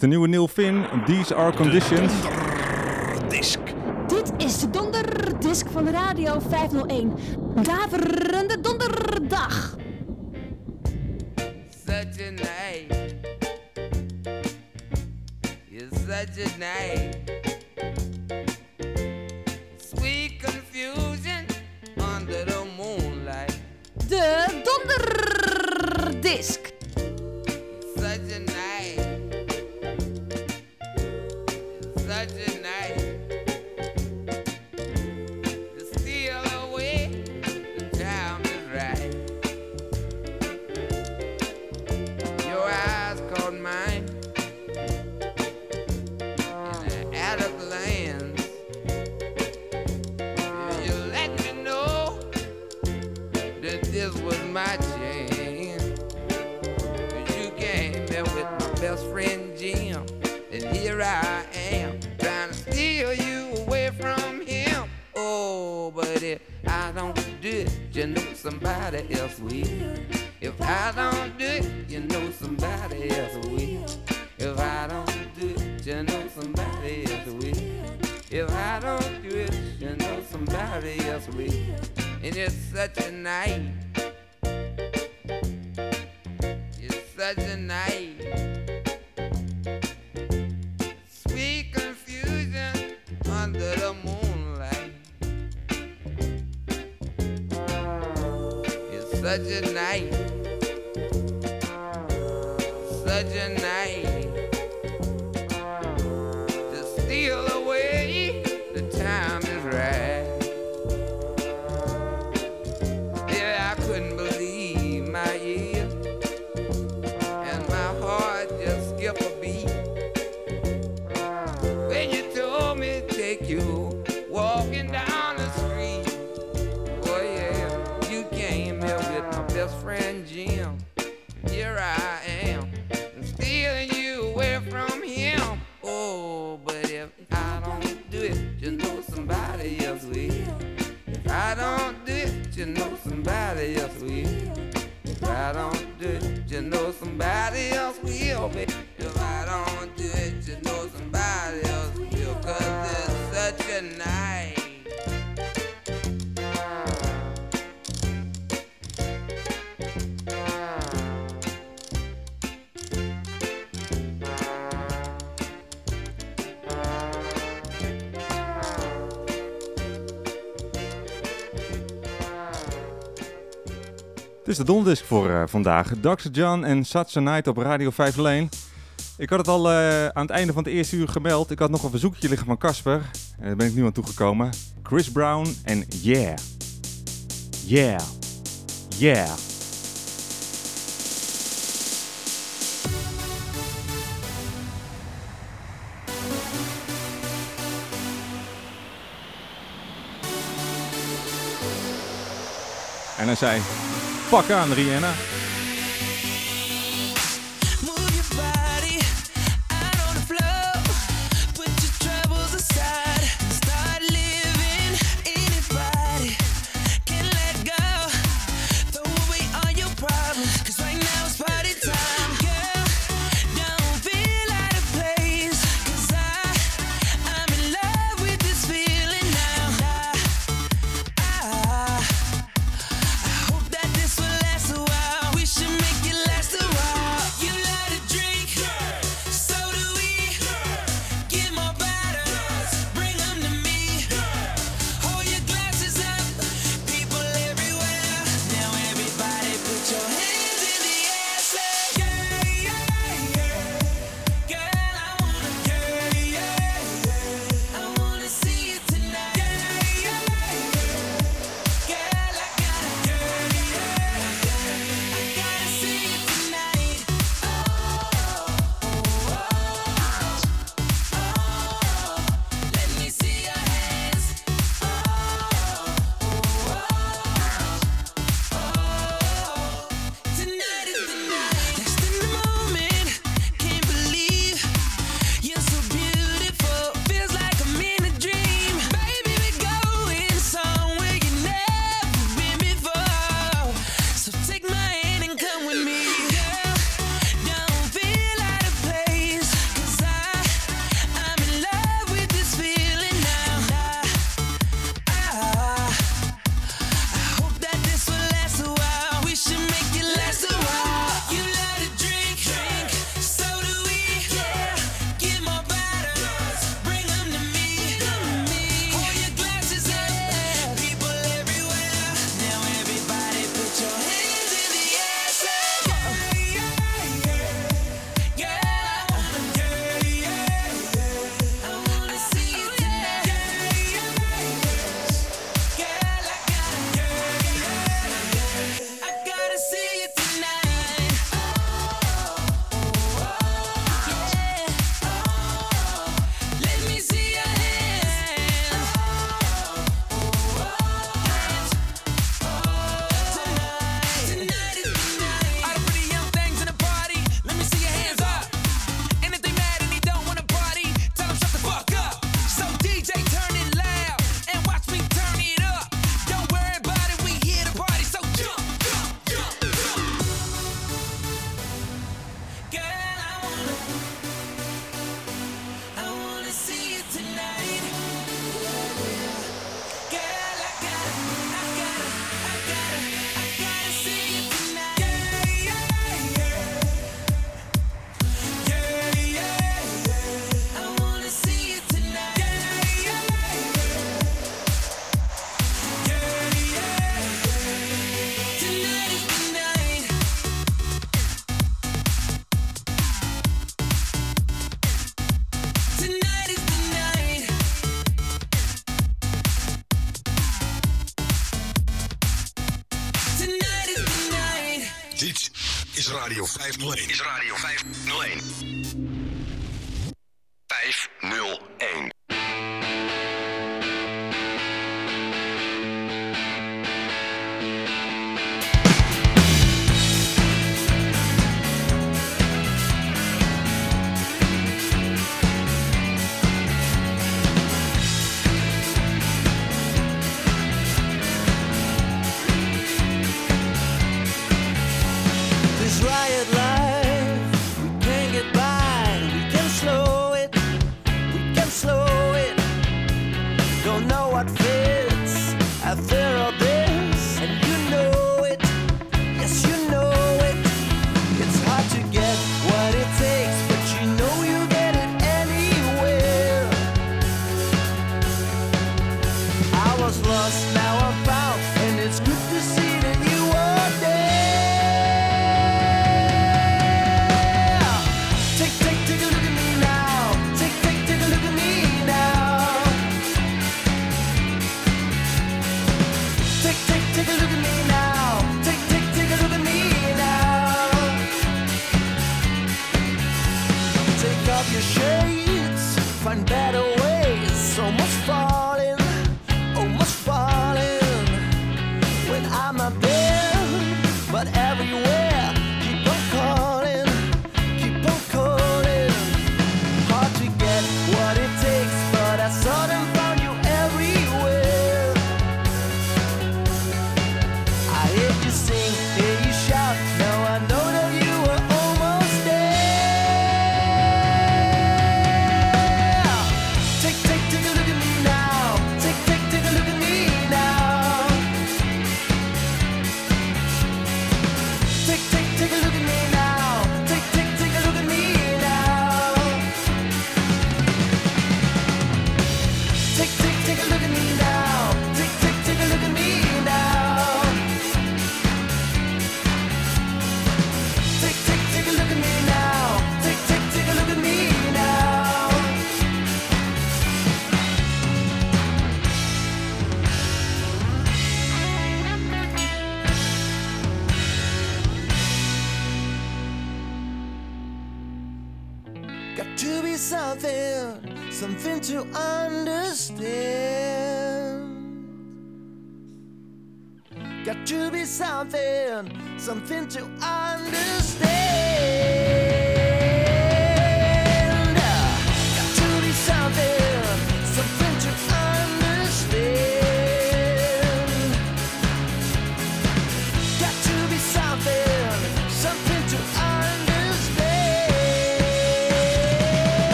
de nieuwe Neil Finn. These are conditions.
Dit is de donderdisc van Radio 501. Daverende de
donderdisk voor eh, vandaag. Dr. John en Satsa Night op Radio 5 Lane. Ik had het al eh, aan het einde van het eerste uur gemeld. Ik had nog een verzoekje liggen van Casper. En daar ben ik nu aan toegekomen. Chris Brown en Yeah. Yeah. Yeah. En hij zei pak aan, Rihanna.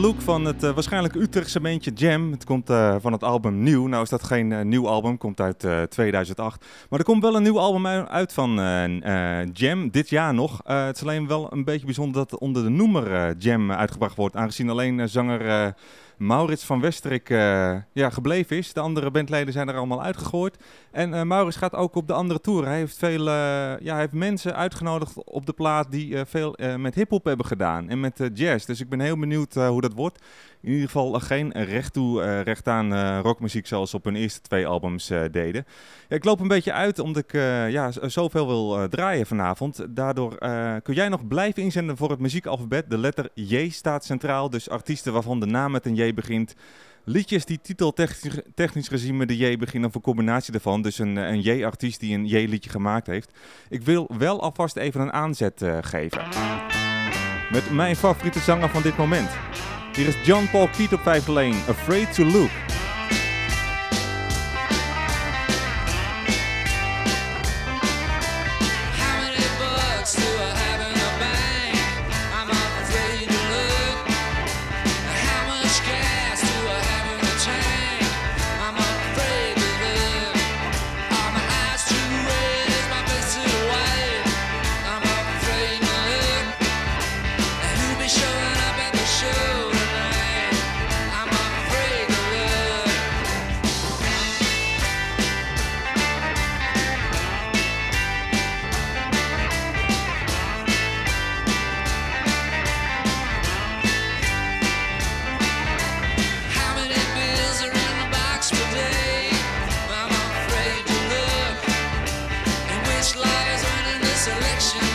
Luke van het eh, waarschijnlijk Utrechtse beentje Jam. Het komt eh, van het album Nieuw. Nou is dat geen eh, nieuw album, komt uit eh, 2008. Maar er komt wel een nieuw album uit van Jam, dit jaar nog. Het is alleen wel een beetje bijzonder dat onder de noemer Jam uitgebracht wordt. Aangezien alleen zanger Maurits van Westerik eh, ja, gebleven is. De andere bandleden zijn er allemaal uitgegooid. En eh, Maurits gaat ook op de andere tour. Hij heeft, veel, eh, ja, hij heeft mensen uitgenodigd op de plaat die veel met hip-hop hebben gedaan. En met jazz. Dus ik ben heel benieuwd hoe dat wordt. In ieder geval geen recht toe, eh, recht aan eh, rockmuziek zoals op hun eerste twee albums eh, deden. Ja, ik loop een beetje uit omdat ik ja, zoveel wil draaien vanavond. Daardoor kun jij nog blijven inzenden voor het muziekalfabet. De letter J staat centraal, dus artiesten waarvan de naam met een J begint. Liedjes die titeltechnisch technisch gezien met de J beginnen of een combinatie daarvan. Dus een, een J-artiest die een J-liedje gemaakt heeft. Ik wil wel alvast even een aanzet geven. Met mijn favoriete zanger van dit moment. Hier is John Paul Keat op 5 Lane, Afraid to Look.
direction.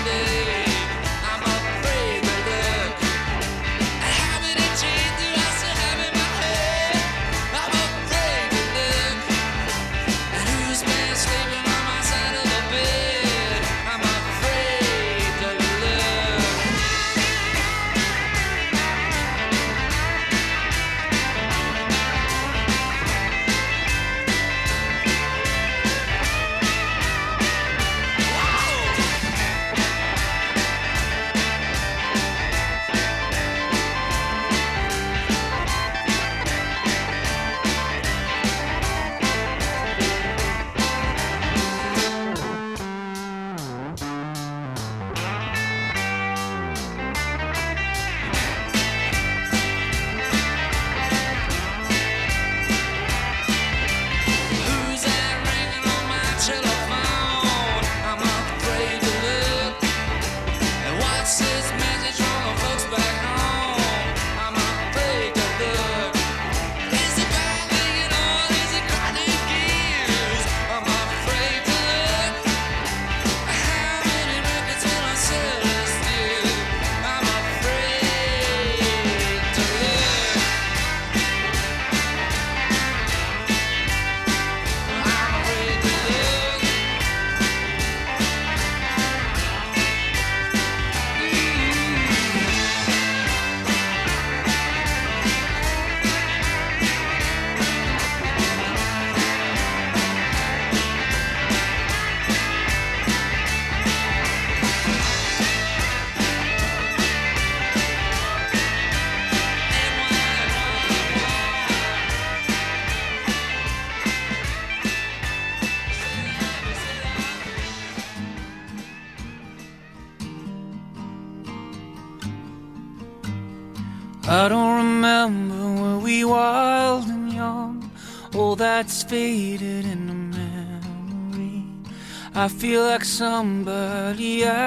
I feel like somebody I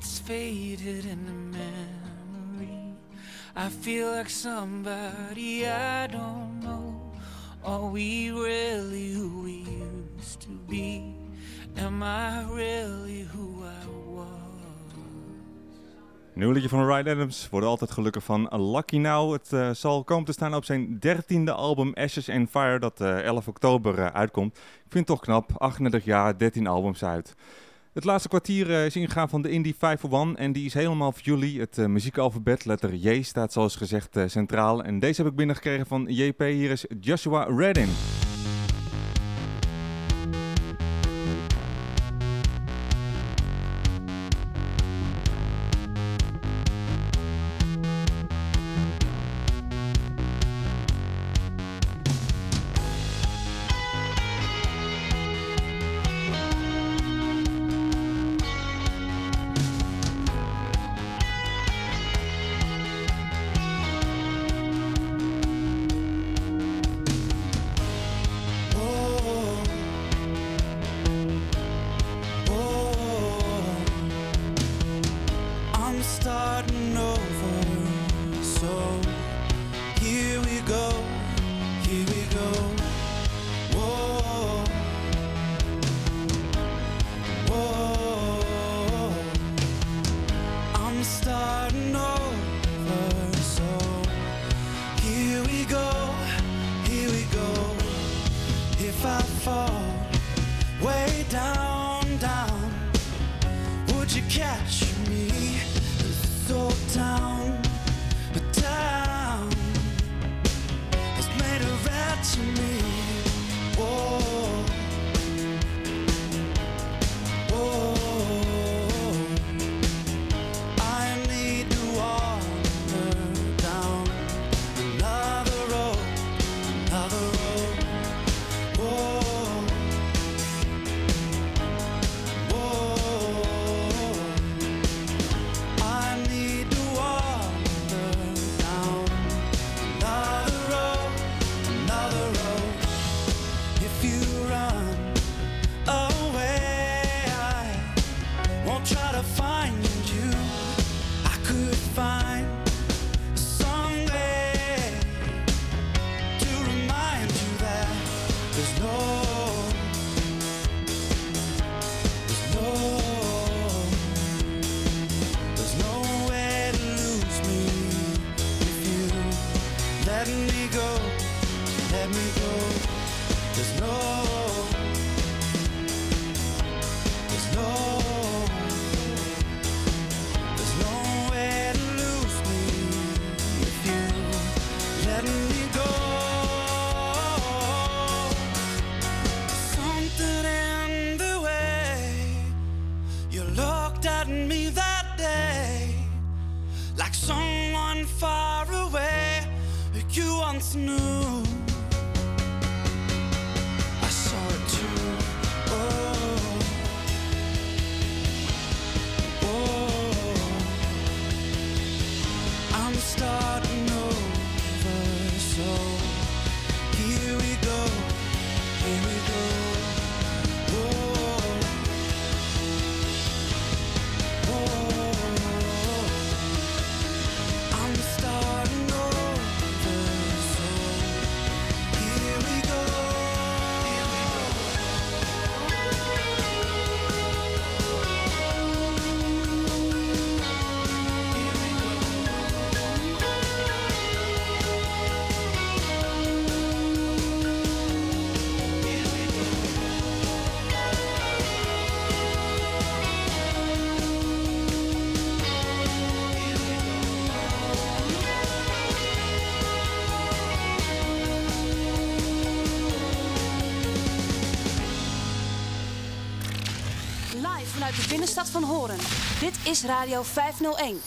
that's faded the memory. I feel like somebody I don't know. Are we really who we used to be? Am I really who I was?
Nieuw liedje van Ryan Adams wordt altijd gelukkig van Lucky Now. Het eh, zal komen te staan op zijn dertiende album Ashes and Fire dat eh, 11 oktober eh, uitkomt. Ik vind toch knap, 38 jaar, 13 albums uit. Het laatste kwartier eh, is ingegaan van de Indie 501 en die is helemaal voor jullie. Het eh, muziekalfabet, letter J, staat zoals gezegd eh, centraal. En deze heb ik binnengekregen van JP. Hier is Joshua Redden.
once knew.
uit de binnenstad van Horen. Dit is Radio 501.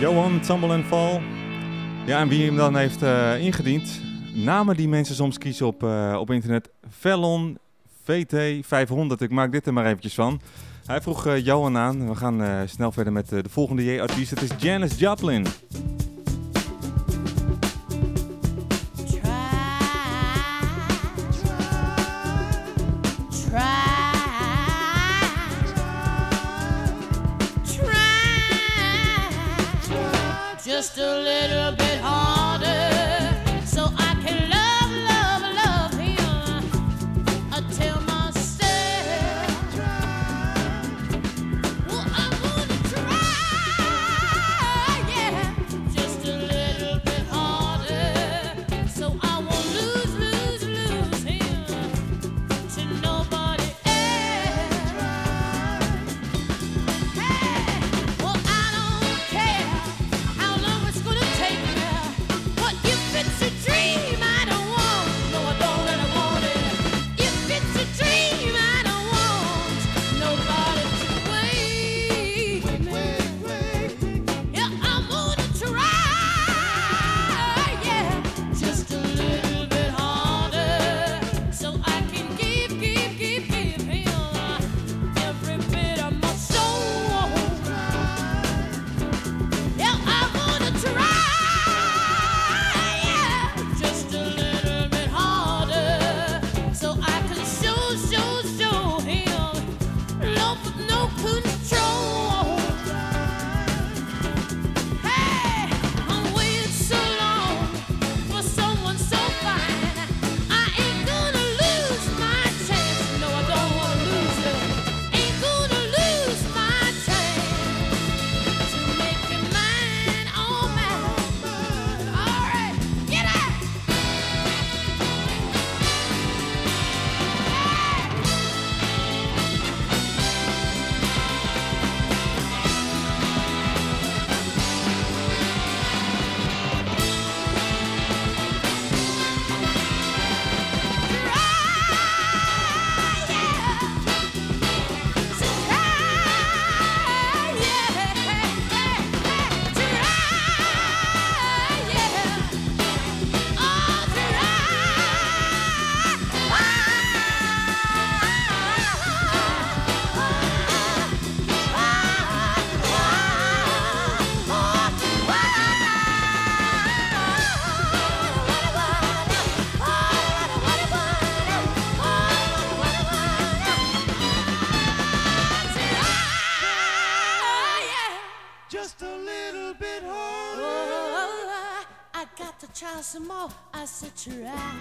Johan Tumble and Fall. Ja, en wie hem dan heeft eh, ingediend. Namen die mensen soms kiezen op, eh, op internet. Fellon VT500. Ik maak dit er maar eventjes van. Hij vroeg uh, Johan aan. We gaan snel verder met de volgende J-artiest. Het is Janis Joplin.
try.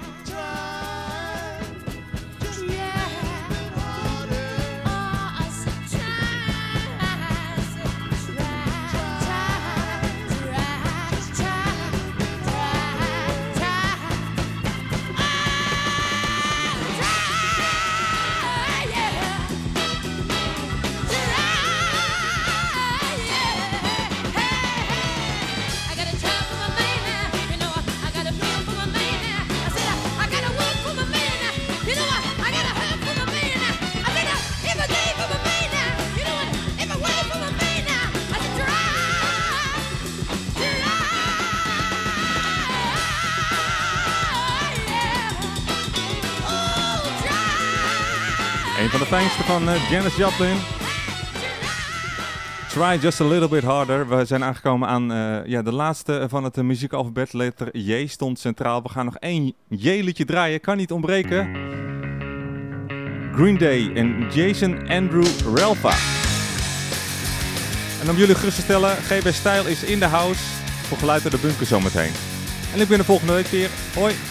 fijnste van uh, Janis Joplin. Try just a little bit harder. We zijn aangekomen aan eh, ja, de laatste van het eh, muziekalfabet. Letter J stond centraal. We gaan nog één J-liedje draaien. Kan niet ontbreken. Green Day en Jason Andrew Ralpha. En om jullie gerust te stellen, GB Style is in de house voor geluid uit de bunker zometeen. En ik ben er volgende week weer. Hoi!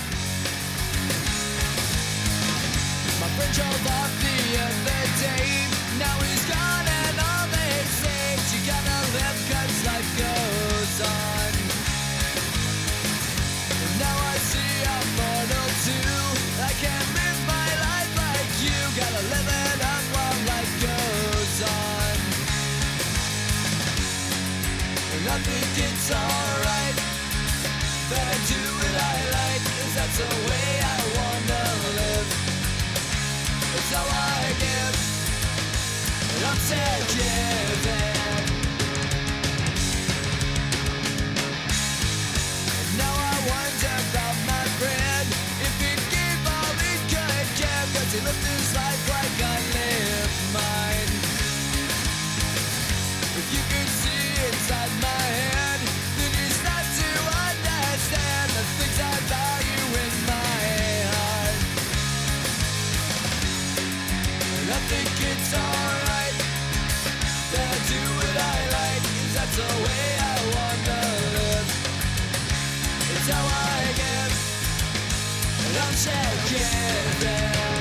messages together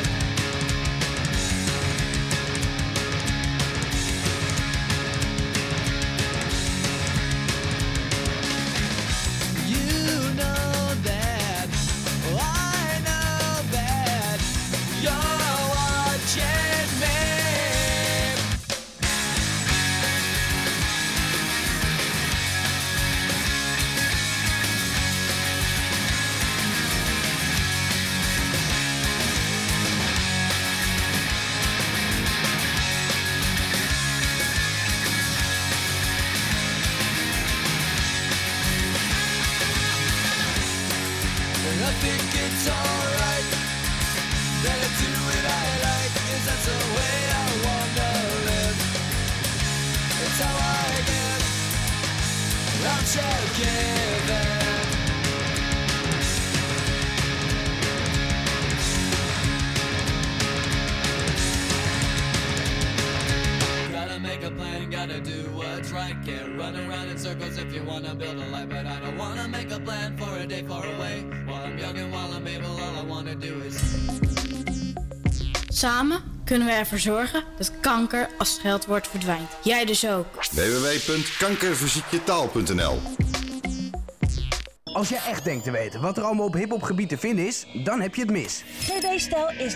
Samen kunnen we ervoor zorgen dat kanker als scheldwoord verdwijnt. Jij dus ook.
www.kankerverziekjetaal.nl
Als jij echt denkt te weten wat er allemaal op hiphopgebied te vinden is, dan heb je het mis.
Stel is